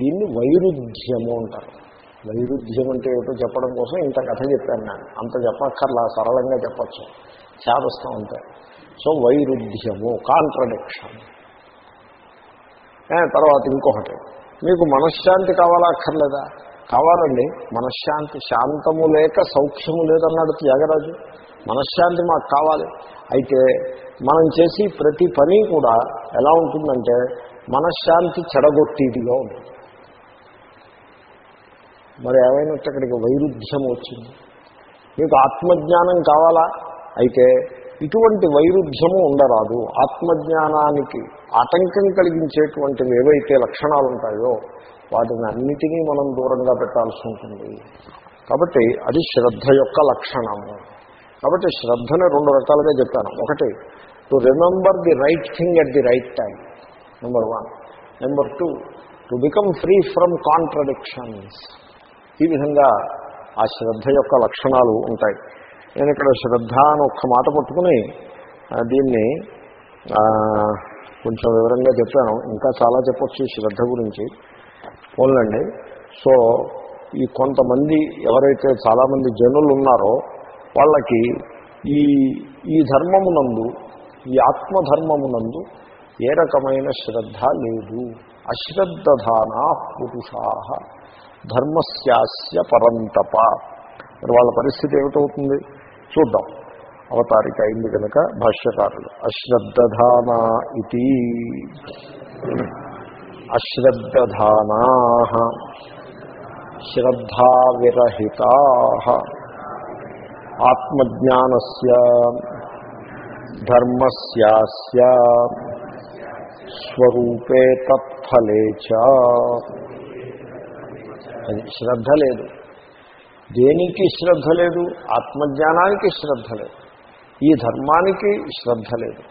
Speaker 1: దీన్ని వైరుధ్యము అంటారు. వైరుధ్యం అంటే ఏమిటో చెప్పడం కోసం ఇంత కథ చెప్పాను నేను. అంత చెప్పక్కర్లా సరళంగా చెప్పచ్చు. చేదస్తాం అంతే. సో వైరుధ్యము కాంట్రడిక్షన్. తర్వాత ఇంకొకటి. మీకు మనశ్శాంతి కావాలా అక్కర్లేదా? కావాలండి. మనశ్శాంతి శాంతము లేక సౌఖ్యము లేదన్నాడు త్యాగరాజు. మనశ్శాంతి మాకు కావాలి. అయితే మనం చేసి ప్రతి పని కూడా ఎలా ఉంటుందంటే మనశ్శాంతి చెడగొట్టేదిగా ఉంటుంది. మరి ఏమైనట్టు అక్కడికి వైరుధ్యం వచ్చింది. మీకు ఆత్మజ్ఞానం కావాలా? అయితే ఇటువంటి వైరుధ్యము ఉండరాదు. ఆత్మజ్ఞానానికి ఆటంకం కలిగించేటువంటివి ఏవైతే లక్షణాలు ఉంటాయో వాటిని అన్నిటినీ మనం దూరంగా పెట్టాల్సి ఉంటుంది. కాబట్టి అది శ్రద్ధ యొక్క లక్షణము. కాబట్టి శ్రద్ధని రెండు రకాలుగా చెప్పాను. ఒకటి to remember the right thing at the right time number one number two to become free from contradictions ఈ విధంగా ఆ శ్రద్ధ యొక్క లక్షణాలు ఉంటాయి. నేను ఇక్కడ శ్రద్ధ అని ఒక్క మాట పట్టుకుని దీన్ని కొంచెం వివరంగా చెప్పాను. ఇంకా చాలా చెప్పొచ్చు ఈ శ్రద్ధ గురించి. పోన్లండి. సో ఈ కొంతమంది ఎవరైతే చాలామంది జనులు ఉన్నారో వాళ్ళకి ఈ ఈ ధర్మమునందు ఈ ఆత్మధర్మమునందు ఏ రకమైన శ్రద్ధ లేదు. అశ్రద్ధధానా పురుషా ధర్మస్యాస్య పరంతప. మరి వాళ్ళ పరిస్థితి ఏమిటవుతుంది? చూద్దాం. అవతారిక అయింది కనుక భాష్యకారులు. అశ్రద్ధధానా ఇది అశ్రద్ధధానా. శ్రద్ధావిరహితా. ఆత్మజ్ఞానస్య. ధర్మస్యాస్య. స్వరూపే తత్ఫలే చ. అది శ్రద్ధ లేదు. దేనికి శ్రద్ధ లేదు? ఆత్మజ్ఞానానికి శ్రద్ధ లేదు. ఈ ధర్మానికి శ్రద్ధ లేదు.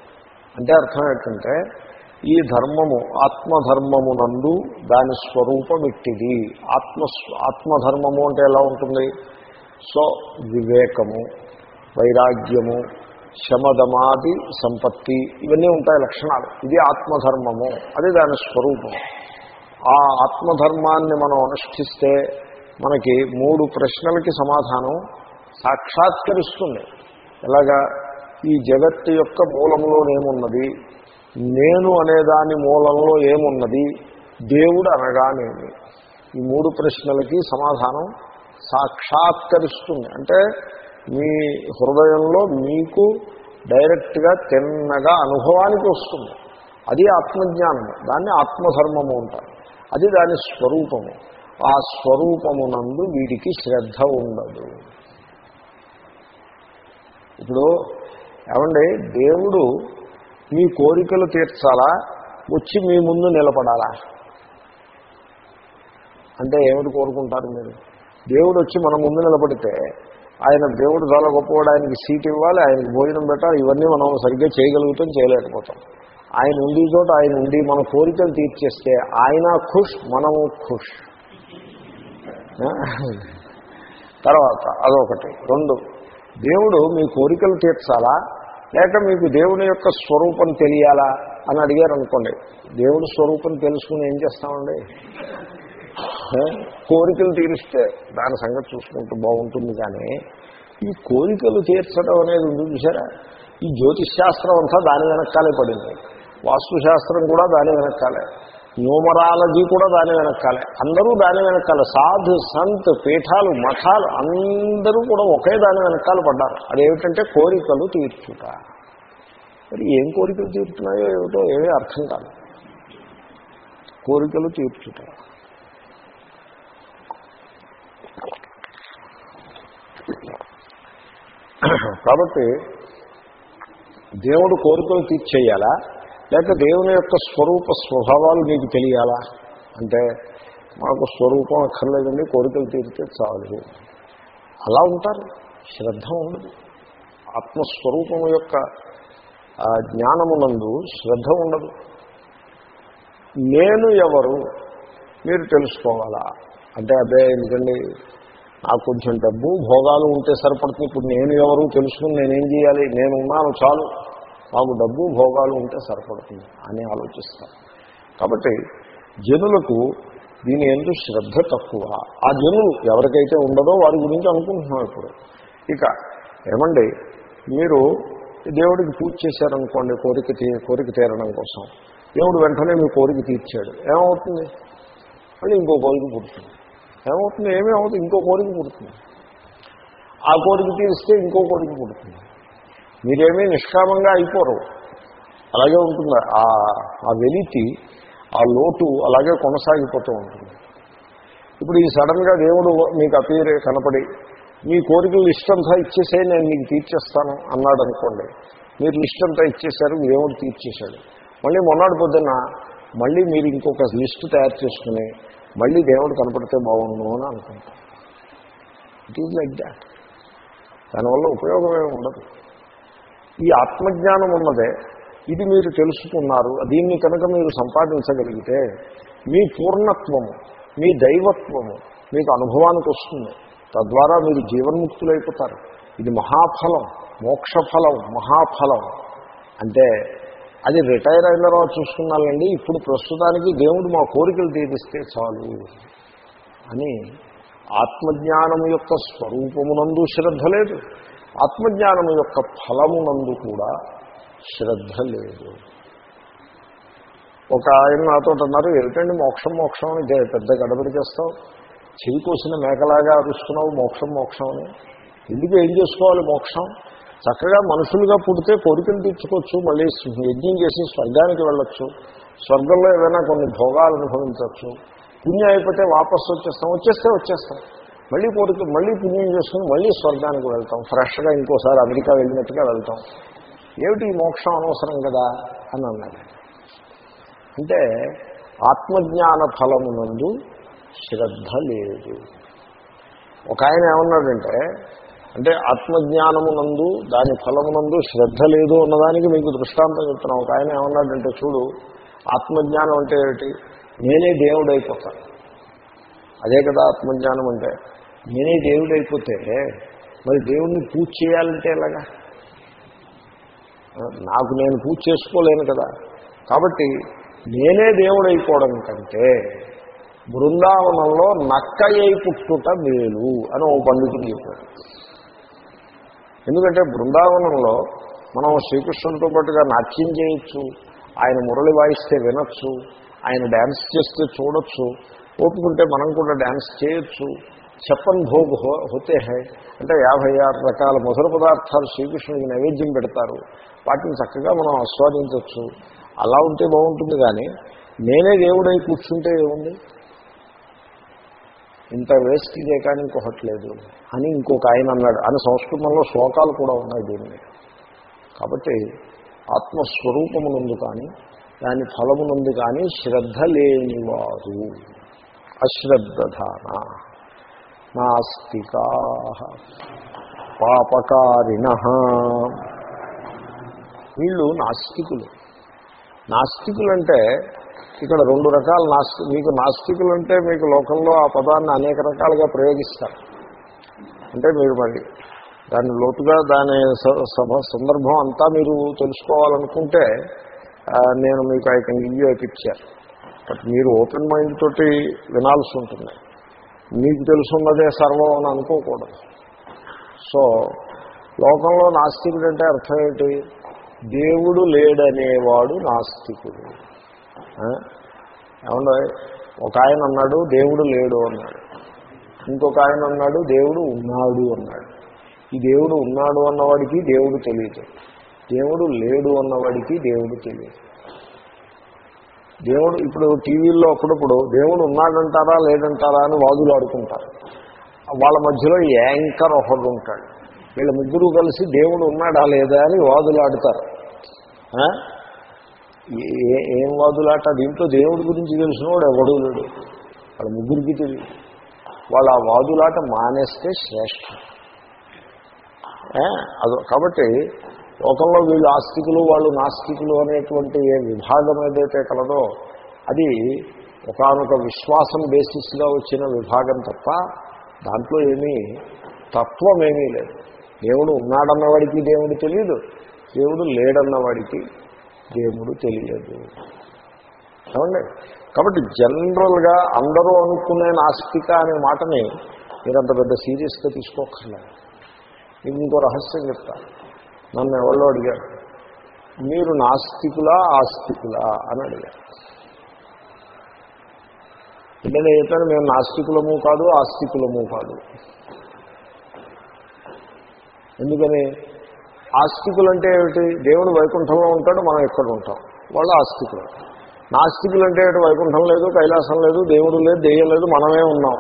Speaker 1: అంటే అర్థం ఏంటంటే ఈ ధర్మము ఆత్మధర్మమునందు దాని స్వరూపం ఇట్టిది. ఆత్మ ఆత్మధర్మము అంటే ఎలా ఉంటుంది? సో వివేకము వైరాగ్యము శమదమాది సంపత్తి ఇవన్నీ ఉంటాయి లక్షణాలు. ఇది ఆత్మధర్మము. అది దాని స్వరూపం. ఆ ఆత్మధర్మాన్ని మనం అనుష్ఠిస్తే మనకి మూడు ప్రశ్నలకి సమాధానం సాక్షాత్కరిస్తుంది. ఎలాగా? ఈ జగత్తు యొక్క మూలంలోనేమున్నది నేను అనేదాని మూలంలో ఏమున్నది? దేవుడు అనగానేమి ఈ మూడు ప్రశ్నలకి సమాధానం సాక్షాత్కరిస్తుంది. అంటే మీ హృదయంలో మీకు డైరెక్ట్గా తిన్నగా అనుభవానికి వస్తుంది. అది ఆత్మజ్ఞానము. దాన్ని ఆత్మధర్మము అంటారు. అది దాని స్వరూపము. ఆ స్వరూపమునందు వీడికి శ్రద్ధ ఉండదు. ఇప్పుడు ఏమండి దేవుడు మీ కోరికలు తీర్చాలా? వచ్చి మీ ముందు నిలబడాలా? అంటే ఏమిటి కోరుకుంటారు మీరు? దేవుడు వచ్చి మన ముందు నిలబడితే ఆయన దేవుడు చాలా గొప్పవాడు ఆయనకి సీట్ ఇవ్వాలి ఆయనకి భోజనం పెట్టాలి ఇవన్నీ మనం సరిగ్గా చేయగలుగుతాం చేయలేకపోతాం. ఆయన ఉండి చోట ఆయన ఉండి మన కోరికలు తీర్చేస్తే ఆయన ఖుష్ మనము ఖుష్. తర్వాత అదొకటి. రెండు దేవుడు మీ కోరికలు తీర్చాలా? లేక మీకు దేవుని యొక్క స్వరూపం తెలియాలా? అని అడిగారు అనుకోండి దేవుడి స్వరూపం తెలుసుకుని ఏం చేస్తామండి? కోరికలు తీరిస్తే దాని సంగతి చూసుకుంటూ బాగుంటుంది కానీ ఈ కోరికలు తీర్చడం అనేది ఉంది చూసారా ఈ జ్యోతిష్ శాస్త్రం అంతా దాని వెనకాలే పడింది. వాస్తుశాస్త్రం కూడా దాని వెనకాలే. న్యూమరాలజీ కూడా దాని వెనకాలే. అందరూ దాని వెనకాల. సాధు సంత్ పీఠాలు మఠాలు అందరూ కూడా ఒకే దాని వెనకాల పడ్డారు. అదేమిటంటే కోరికలు తీర్చుట. మరి ఏం కోరికలు తీర్చున్నాయో ఏమిటో ఏమీ అర్థం కాదు. కోరికలు తీర్చుట. కాబట్టి దేవుడు కోరికలు తీర్చేయాలా? లేక దేవుని యొక్క స్వరూప స్వభావాలు మీకు తెలియాలా? అంటే మాకు స్వరూపం అక్కర్లేదండి కోరికలు తీరితే చాలు. అలా ఉంటారు. శ్రద్ధ ఉండదు. ఆత్మస్వరూపం యొక్క జ్ఞానమునందు శ్రద్ధ ఉండదు. నేను ఎవరు? మీరు తెలుసుకోవాలా? అంటే అదే ఎందుకండి? నాకు కొంచెం డబ్బు భోగాలు ఉంటే సరిపడుతుంది. ఇప్పుడు నేను ఎవరు? తెలుసుకుని నేనేం చేయాలి? నేను ఉన్నాను చాలు. మాకు డబ్బు భోగాలు ఉంటే సరిపడుతుంది అని ఆలోచిస్తారు. కాబట్టి జనులకు దీని ఎందు శ్రద్ధ తక్కువ. ఆ జనులు ఎవరికైతే ఉండదో వారి గురించి అనుకుంటున్నాం ఇప్పుడు. ఇక ఏమండి మీరు దేవుడికి పూజ చేశారనుకోండి కోరిక తీ కోరిక తీరడం కోసం. దేవుడు వెంటనే మీ కోరిక తీర్చాడు. ఏమవుతుంది? మళ్ళీ ఇంకో కోరిక పుడుతుంది. ఏమవుతుంది? ఏమీ అవుతుంది ఇంకో కోరిక పుడుతుంది. ఆ కోరిక తీరిస్తే ఇంకో కోరిక పుడుతుంది. మీరేమీ నిష్కామంగా అయిపోరు. అలాగే ఉంటుంది? ఆ వెలితి ఆ లోటు అలాగే కొనసాగిపోతూ ఉంటుంది. ఇప్పుడు ఈ సడన్గా దేవుడు మీకు అపీరే కనపడి మీ కోరికలు లిస్ట్ అంతా ఇచ్చేసే నేను మీకు తీర్చేస్తాను అన్నాడు అనుకోండి మీరు లిస్ట్ అంతా ఇచ్చేశారు దేవుడు తీర్చేశాడు. మళ్ళీ మొన్నటి పొద్దున్న మళ్ళీ మీరు ఇంకొక లిస్ట్ తయారు చేసుకుని మళ్ళీ దేవుడు కనపడితే బాగుండు అని అనుకుంటాం. ఇట్ ఈజ్ లైక్ దాట్ దానివల్ల ఉపయోగమే ఉండదు. ఈ ఆత్మజ్ఞానం ఉన్నదే ఇది మీరు తెలుసుకున్నారు దీన్ని కనుక మీరు సంపాదించగలిగితే మీ పూర్ణత్వము మీ దైవత్వము మీకు అనుభవానికి వస్తుంది. తద్వారా మీరు జీవన్ముక్తులైపోతారు. ఇది మహాఫలం మోక్షఫలం మహాఫలం. అంటే అది రిటైర్ అయిన తర్వాత చూసుకున్నానండి ఇప్పుడు ప్రస్తుతానికి దేవుడు మా కోరికలు తీరిస్తే చాలు అని ఆత్మజ్ఞానం యొక్క స్వరూపమునందు శ్రద్ధ లేదు. ఆత్మజ్ఞానము యొక్క ఫలమునందు కూడా శ్రద్ధ లేదు. ఒక ఆయన నాతో అన్నారు ఏమిటండి మోక్షం మోక్షం అని? పెద్ద గడబడి చేస్తావు. చెవి కోసిన మేకలాగా అరుస్తున్నావు మోక్షం మోక్షం అని. ఎందుకు ఏం చేసుకోవాలి మోక్షం? చక్కగా మనుషులుగా పుడితే కోరికలు తీర్చుకోవచ్చు మళ్ళీ యజ్ఞం చేసి స్వర్గానికి వెళ్ళొచ్చు. స్వర్గంలో ఏదైనా కొన్ని భోగాలు అనుభవించవచ్చు. పుణ్యం అయిపోతే వాపసు వచ్చేస్తాం వచ్చేస్తే వచ్చేస్తాం. మళ్ళీ కోరిక మళ్ళీ పుణ్యం చేసుకుని మళ్ళీ స్వర్గానికి వెళ్తాం. ఫ్రెష్గా ఇంకోసారి అమెరికా వెళ్ళినట్టుగా వెళ్తాం. ఏమిటి మోక్షం అనవసరం కదా అని అన్నాడు. అంటే ఆత్మజ్ఞాన ఫలమునందు శ్రద్ధ లేదు. ఒక ఆయన ఏమన్నాడంటే అంటే ఆత్మజ్ఞానమునందు దాని ఫలమునందు శ్రద్ధ లేదు అన్నదానికి మీకు దృష్టాంతం చెప్తున్నాం. ఒక ఆయన ఏమన్నాడంటే చూడు ఆత్మజ్ఞానం అంటే ఏమిటి? నేనే దేవుడైపోతాను. అదే కదా ఆత్మజ్ఞానం అంటే. నేనే దేవుడు అయిపోతే మరి దేవుణ్ణి పూజ చేయాలంటే ఎలాగా? నాకు నేను పూజ చేసుకోలేను కదా. కాబట్టి నేనే దేవుడైపోవడం కంటే బృందావనంలో నక్క అయి పుట్టుట మేలు అని ఓ పండితుడు చెప్పాడు. ఎందుకంటే బృందావనంలో మనం శ్రీకృష్ణుడితో పాటుగా నాట్యం చేయొచ్చు ఆయన మురళి వాయిస్తే వినొచ్చు ఆయన డ్యాన్స్ చేస్తే చూడొచ్చు ఓపుకుంటే మనం కూడా డ్యాన్స్ చేయొచ్చు చెప్పన్ భోగ్ హోతే హై. అంటే యాభై ఆరు రకాల మధుర పదార్థాలు శ్రీకృష్ణుడికి నైవేద్యం పెడతారు. వాటిని చక్కగా మనం ఆస్వాదించవచ్చు అలా ఉంటే బాగుంటుంది కానీ నేనే దేవుడై కూర్చుంటే ఏముంది? ఇంత వేస్ట్ చేయకాని కానీ ఇంకొకటి లేదు అని ఇంకొక ఆయన అన్నాడు. అని సంస్కృతంలో శ్లోకాలు కూడా ఉన్నాయి దీని కాబట్టి ఆత్మస్వరూపమునందు కానీ దాని ఫలమునందు కానీ శ్రద్ధ లేనివారు. అశ్రద్ధధాన. నాస్తికా పాపకారిణ వీళ్ళు నాస్తికులు. నాస్తికులంటే ఇక్కడ రెండు రకాల నాస్తి మీకు నాస్తికులు అంటే మీకు లోకంలో ఆ పదాన్ని అనేక రకాలుగా ప్రయోగిస్తారు. అంటే మీరు మరి దాన్ని లోతుగా దాని స- సభ సందర్భం అంతా మీరు తెలుసుకోవాలనుకుంటే నేను మీకు I can give you picture but మీరు ఓపెన్ మైండ్ తోటి వినాల్సి ఉంటుంది. మీకు తెలుసున్నదే సర్వం అని అనుకోకూడదు. సో లోకంలో నాస్తికుడు అంటే అర్థం ఏంటి? దేవుడు లేడనేవాడు నాస్తికుడు. ఏమన్నా ఒక ఆయన అన్నాడు దేవుడు లేడు అన్నాడు. ఇంకొక ఆయన అన్నాడు దేవుడు ఉన్నాడు అన్నాడు. ఈ దేవుడు ఉన్నాడు అన్నవాడికి దేవుడు తెలియదు. దేవుడు లేడు అన్నవాడికి దేవుడు తెలియదు. దేవుడు ఇప్పుడు టీవీల్లో అప్పుడప్పుడు దేవుడు ఉన్నాడంటారా లేదంటారా అని వాదులు ఆడుకుంటారు. వాళ్ళ మధ్యలో యాంకర్ ఒకడు ఉంటాడు. వీళ్ళ ముగ్గురు కలిసి దేవుడు ఉన్నాడా లేదా అని వాదులు ఆడతారు. ఏం వాదులాట? దీంట్లో దేవుడి గురించి తెలిసినవాడు ఎవడూ లేడు. వాళ్ళ ముగ్గురికి తెలియదు. వాళ్ళు ఆ వాదులాట మానేస్తే శ్రేష్టం అది అదో కాబట్టి లోకంలో వీళ్ళు ఆస్తికులు వాళ్ళు నాస్తికులు అనేటువంటి ఏ విభాగం ఏదైతే కలదో అది ఒకనొక విశ్వాసం బేసిస్గా వచ్చిన విభాగం తప్ప దాంట్లో ఏమీ తత్వం ఏమీ లేదు. దేవుడు ఉన్నాడన్నవాడికి దేవుడు తెలియదు దేవుడు లేడన్నవాడికి దేవుడు తెలియదు. ఏమండి? కాబట్టి జనరల్గా అందరూ అనుకునే నాస్తిక అనే మాటని మీరంత పెద్ద సీరియస్గా తీసుకోకర్లేదు ఇది ఇంకో రహస్యం చెప్తాను. నన్ను ఎవరో అడిగారు. మీరు నాస్తికులా ఆస్తికులా అని అడిగారు. అంటే నేను చెప్పాను మేము నాస్తికులము కాదు ఆస్తికులము కాదు. ఎందుకని? ఆస్తికులు అంటే ఏమిటి? దేవుడు వైకుంఠంలో ఉంటాడు మనం ఇక్కడ ఉంటాం. వాళ్ళు ఆస్తికులు. నాస్తికులు అంటే ఏమిటి? వైకుంఠం లేదు కైలాసం లేదు దేవుడు లేదు దెయ్యం లేదు మనమే ఉన్నాం.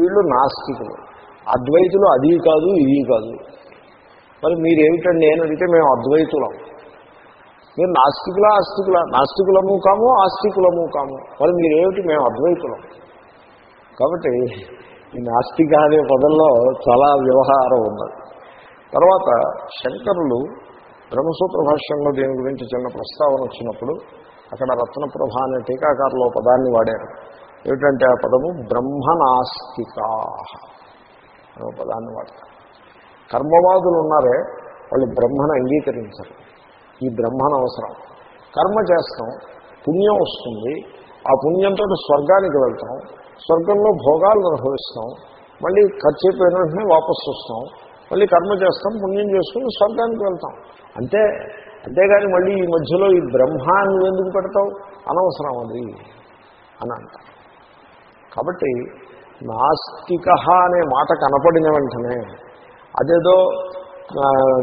Speaker 1: వీళ్ళు నాస్తికులు. అద్వైతులు అది కాదు ఇది కాదు. మరి మీరేమిటండి నేను అడిగితే మేము అద్వైతులం. మీరు నాస్తికుల ఆస్తికుల? నాస్తికులము కాము ఆస్తికులము కాము. మరి మీరేమిటి? మేము అద్వైతులం. కాబట్టి ఈ నాస్తిక అనే పదంలో చాలా వ్యవహారం ఉన్నది. తర్వాత శంకరులు బ్రహ్మసూత్ర భాష్యంలో దీని గురించి చిన్న ప్రస్తావన వచ్చినప్పుడు అక్కడ రత్నప్రభ అనే టీకాకారులో పదాన్ని వాడారు. ఏమిటంటే ఆ పదము బ్రహ్మనాస్తికా అనే పదాన్ని వాడతారు. కర్మవాదులు ఉన్నారే వాళ్ళు బ్రహ్మను అంగీకరించరు. ఈ బ్రహ్మను అవసరం. కర్మ చేస్తాం పుణ్యం వస్తుంది. ఆ పుణ్యంతో స్వర్గానికి వెళ్తాం. స్వర్గంలో భోగాలు అనుభవిస్తాం. మళ్ళీ ఖర్చు అయిపోయిన వెంటనే వాపసు వస్తాం. మళ్ళీ కర్మ చేస్తాం పుణ్యం చేసుకుని స్వర్గానికి వెళ్తాం. అంతే అంతేగాని మళ్ళీ ఈ మధ్యలో ఈ బ్రహ్మాన్ని ఎందుకు పెడతావు? అనవసరం అది అని అంటారు. కాబట్టి నాస్తిక అనే మాట కనపడిన వెంటనే అదేదో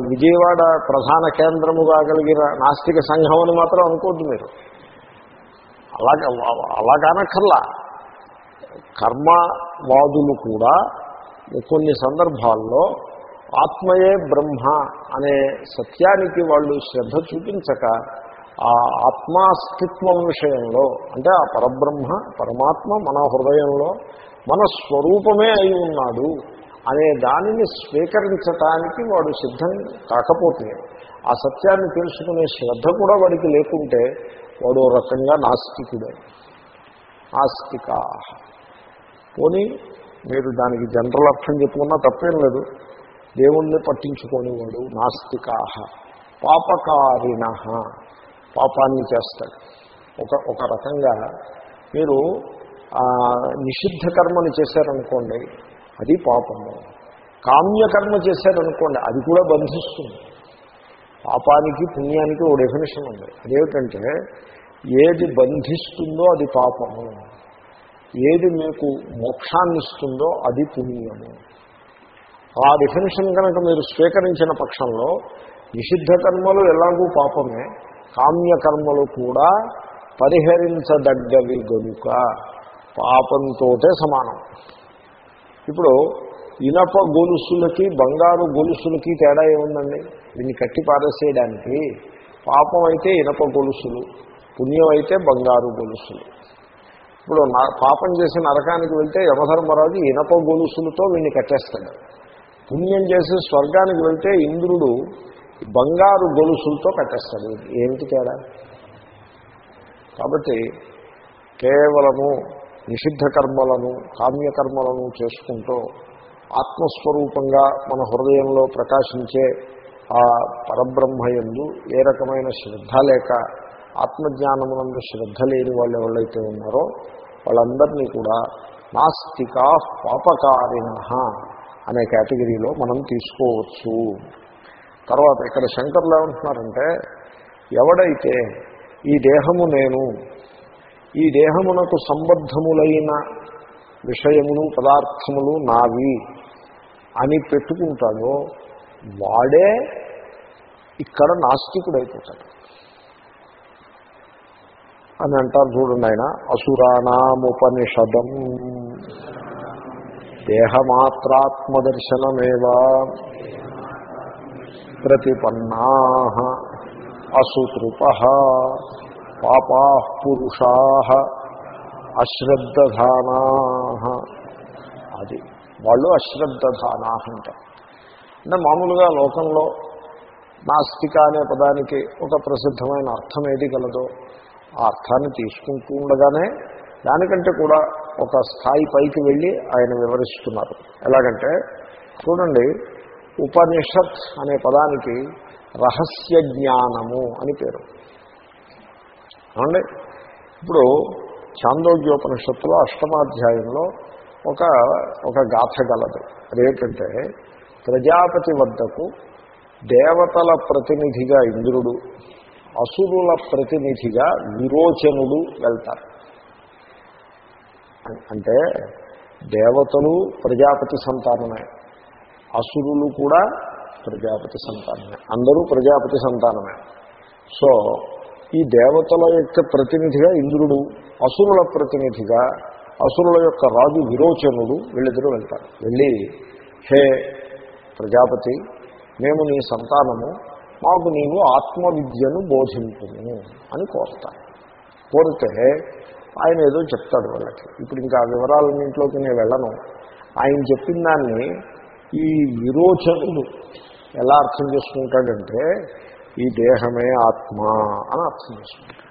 Speaker 1: విజయవాడ ప్రధాన కేంద్రముగా కలిగిన నాస్తిక సంఘం అని మాత్రం అనుకోద్దు మీరు. అలాగే అలా కానక్కర్లా. కర్మవాదులు కూడా కొన్ని సందర్భాల్లో ఆత్మయే బ్రహ్మ అనే సత్యానికి వాళ్ళు శ్రద్ధ చూపించక ఆ ఆత్మాస్తిత్వం విషయంలో అంటే ఆ పరబ్రహ్మ పరమాత్మ మన హృదయంలో మన స్వరూపమే అయి ఉన్నాడు. అనే దానిని స్వీకరించటానికి వాడు సిద్ధం కాకపోతే ఆ సత్యాన్ని తెలుసుకునే శ్రద్ధ కూడా వాడికి లేకుంటే వాడు రకంగా నాస్తికుడే. నాస్తిక. పోనీ మీరు దానికి జనరల్ అర్థం చెప్పుకున్నా తప్పేం లేదు. దేవుణ్ణి పట్టించుకోనివాడు నాస్తికాహ పాపకారిణ. పాపాన్ని చేస్తాడు. ఒక ఒక రకంగా మీరు నిషిద్ధ కర్మని చేశారనుకోండి అది పాపము. కామ్యకర్మ చేశారనుకోండి అది కూడా బంధిస్తుంది. పాపానికి పుణ్యానికి ఓ డెఫినేషన్ ఉంది. అదేమిటంటే ఏది బంధిస్తుందో అది పాపము. ఏది మీకు మోక్షాన్ని ఇస్తుందో అది పుణ్యము. ఆ డెఫినేషన్ కనుక మీరు స్వీకరించిన పక్షంలో నిషిద్ధ కర్మలు ఎలాగూ పాపమే కామ్యకర్మలు కూడా పరిహరించదగ్గవి గనుక. పాపంతోటే సమానం. ఇప్పుడు ఇనప గొలుసులకి బంగారు గొలుసులకి తేడా ఏముందండి? దీన్ని కట్టి పారేసేయడానికి పాపం అయితే ఇనప గొలుసులు పుణ్యం అయితే బంగారు గొలుసులు. ఇప్పుడు నా- పాపం చేసి నరకానికి వెళ్తే యమధర్మరాజు ఇనప గొలుసులతో వీడిని కట్టేస్తాడు. పుణ్యం చేసి స్వర్గానికి వెళ్తే ఇంద్రుడు బంగారు గొలుసులతో కట్టేస్తాడు. ఏమిటి తేడా? కాబట్టి కేవలము నిషిద్ధ కర్మలను కామ్యకర్మలను చేసుకుంటూ ఆత్మస్వరూపంగా మన హృదయంలో ప్రకాశించే ఆ పరబ్రహ్మయందు ఏ రకమైన శ్రద్ధ లేక ఆత్మజ్ఞానమునందు శ్రద్ధ లేని వాళ్ళు ఎవరైతే ఉన్నారో వాళ్ళందరినీ కూడా నాస్తికా పాపకారిణ అనే కేటగిరీలో మనం తీసుకోవచ్చు. తర్వాత ఇక్కడ శంకర్లు ఏమంటున్నారంటే ఎవడైతే ఈ దేహము నేను ఈ దేహమునకు సంబద్ధములైన విషయములు పదార్థములు నావి అని పెట్టుకుంటాడో వాడే ఇక్కడ నాస్తికుడైపోతాడు. అని అంటారు చూడండి ఆయన అసురాణముపనిషదం. దేహమాత్రాత్మదర్శనమేవా ప్రతిపన్నా అసుతృప పాపా పురుషా అశ్రద్ధధానా. అది వాళ్ళు అశ్రద్ధధానా అంటారు అంటే మామూలుగా లోకంలో నాస్తిక అనే పదానికి ఒక ప్రసిద్ధమైన అర్థం ఏది గలదో ఆ అర్థాన్ని తీసుకుంటూ ఉండగానే దానికంటే కూడా ఒక స్థాయి పైకి వెళ్ళి ఆయన వివరిస్తున్నారు. ఎలాగంటే చూడండి ఉపనిషత్ అనే పదానికి రహస్య జ్ఞానము అని పేరు. ఏమండి? ఇప్పుడు చాందోగ్యోపనిషత్తులో అష్టమాధ్యాయంలో ఒక ఒక గాథ గలదు. అదేంటంటే ప్రజాపతి వద్దకు దేవతల ప్రతినిధిగా ఇంద్రుడు అసురుల ప్రతినిధిగా విరోచనుడు వెళ్తారు. అంటే దేవతలు ప్రజాపతి సంతానమే అసురులు కూడా ప్రజాపతి సంతానమే అందరూ ప్రజాపతి సంతానమే. సో ఈ దేవతల యొక్క ప్రతినిధిగా ఇంద్రుడు అసురుల ప్రతినిధిగా అసురుల యొక్క రాజు విరోచనుడు వీళ్ళిద్దరూ వెళ్తారు. వెళ్ళి హే ప్రజాపతి మేము నీ సంతానము మాకు నీవు ఆత్మవిద్యను బోధింపుము అని కోరుతాను కోరితే ఆయన ఏదో చెప్తాడు వాళ్ళకి. ఇప్పుడు ఇంకా ఆ వివరాలన్నింటిలోకి నేను వెళ్ళను. ఆయన చెప్పిన దాన్ని ఈ విరోచనుడు ఎలా అర్థం చేసుకుంటాడంటే ఈ దేహమే ఆత్మ అని అర్థం చేసుకుంటాడు